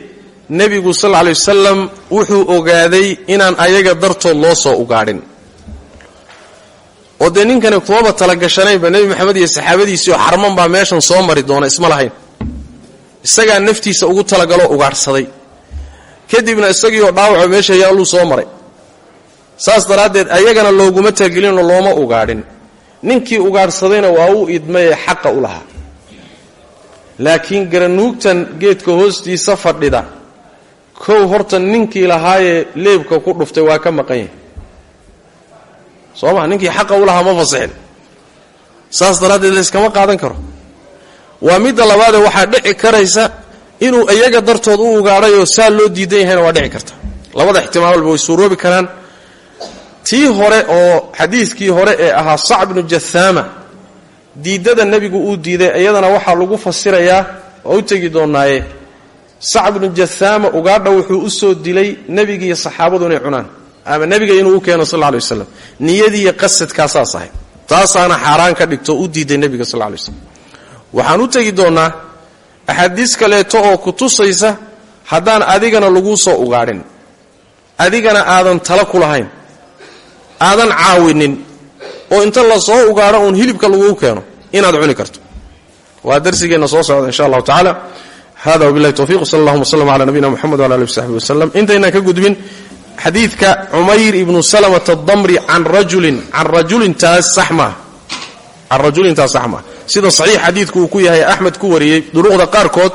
nebigu sal alay wasalam wuxuu ogaaday inaan ayaga dartood loo soo ugaadhin. Oo dee ninkani kumaba talagashanaynba nebi maxamed iyo saxaabadiisii oo xarman meeshan soo mari doona isma lahayn isagaa naftiisa ugu talagaloo ugaadhsaday kadibna isagiioo dhaawaco meesha yaalluu soo maray. Saas daraaddeed ayagana looguma talagelinoo looma ugaadhin. Ninkii ugaadhsadayna waa u idmayee xaqa u lahaa. Laakiin garanuugtan geedka hoostiisa fadhida kow horta ninkii lahaayee leebka ku dhuftay waa ka maqan yahay. Soo ma ninkii xaqa u lahaa ma fasixin. Saas daraaddeed layskama qaadan karo waa midda labaadee waxaa dhici karaysa inuu iyaga dartood u ugaadhay oo saa loo diidan yahayna waa dhici karta. Labada ixtimaalba way suuroobi karaan. Tii hore oo xadiidkii hore ee ahaa sac bnu jahaama diiddada nebigu uu diiday iyadana waxaa lagu fasirayaa waa u tegi doonaaye sac bnu jahaama ugaadha wuxuu u soo dilay nebigiiyo saxaabadu inay cunaan. Ama nebiga inuu u keeno sal lay waslam niyadiiyo qasadkaasaas ahay taasaana xaaraan ka dhigto u diiday nebiga sal lay waslam waxaan u tegi doonnaa axaadiis kaleeto oo ku tusaysa haddaan adigana laguu soo ugaadhin adigana aadan tala ku lahayn. Aadan caawinin oo inta la soo ugaadho uun hilibka laguu keeno inaad cuni karto. Waa darsigeenna soo socda insha allahu tacaala. Hada wabilahi towfiq sal allahuma wslm ala nabiyina moxamed wala alih wsaxbi waslem intaynaan ka gudbin xadiidka cumayr ibnu salamata adamri can rajulin can rajulintaas sax maaha. Can rajulintaas sax maaha sida saxiix xadiidku uu ku yahay axmed ku wariyey duruqda qaarkood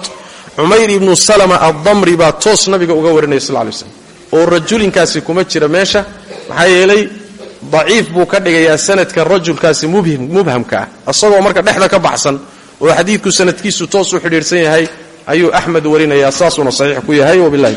cumayr ibnu salama addamri baa toos nabiga uga warinaya sal lay slam oo rajulinkaasi kuma jira meesha maxaa yeelay daciif buu ka dhigayaa sanadka rajulkaasi mubhamka ah isagoo marka dhexda ka baxsan oo xadiidku sanadkiisu toos u xidhiidhsan yahay ayuu axmed warinayaa saasuuna saxiix ku yahay wabilahi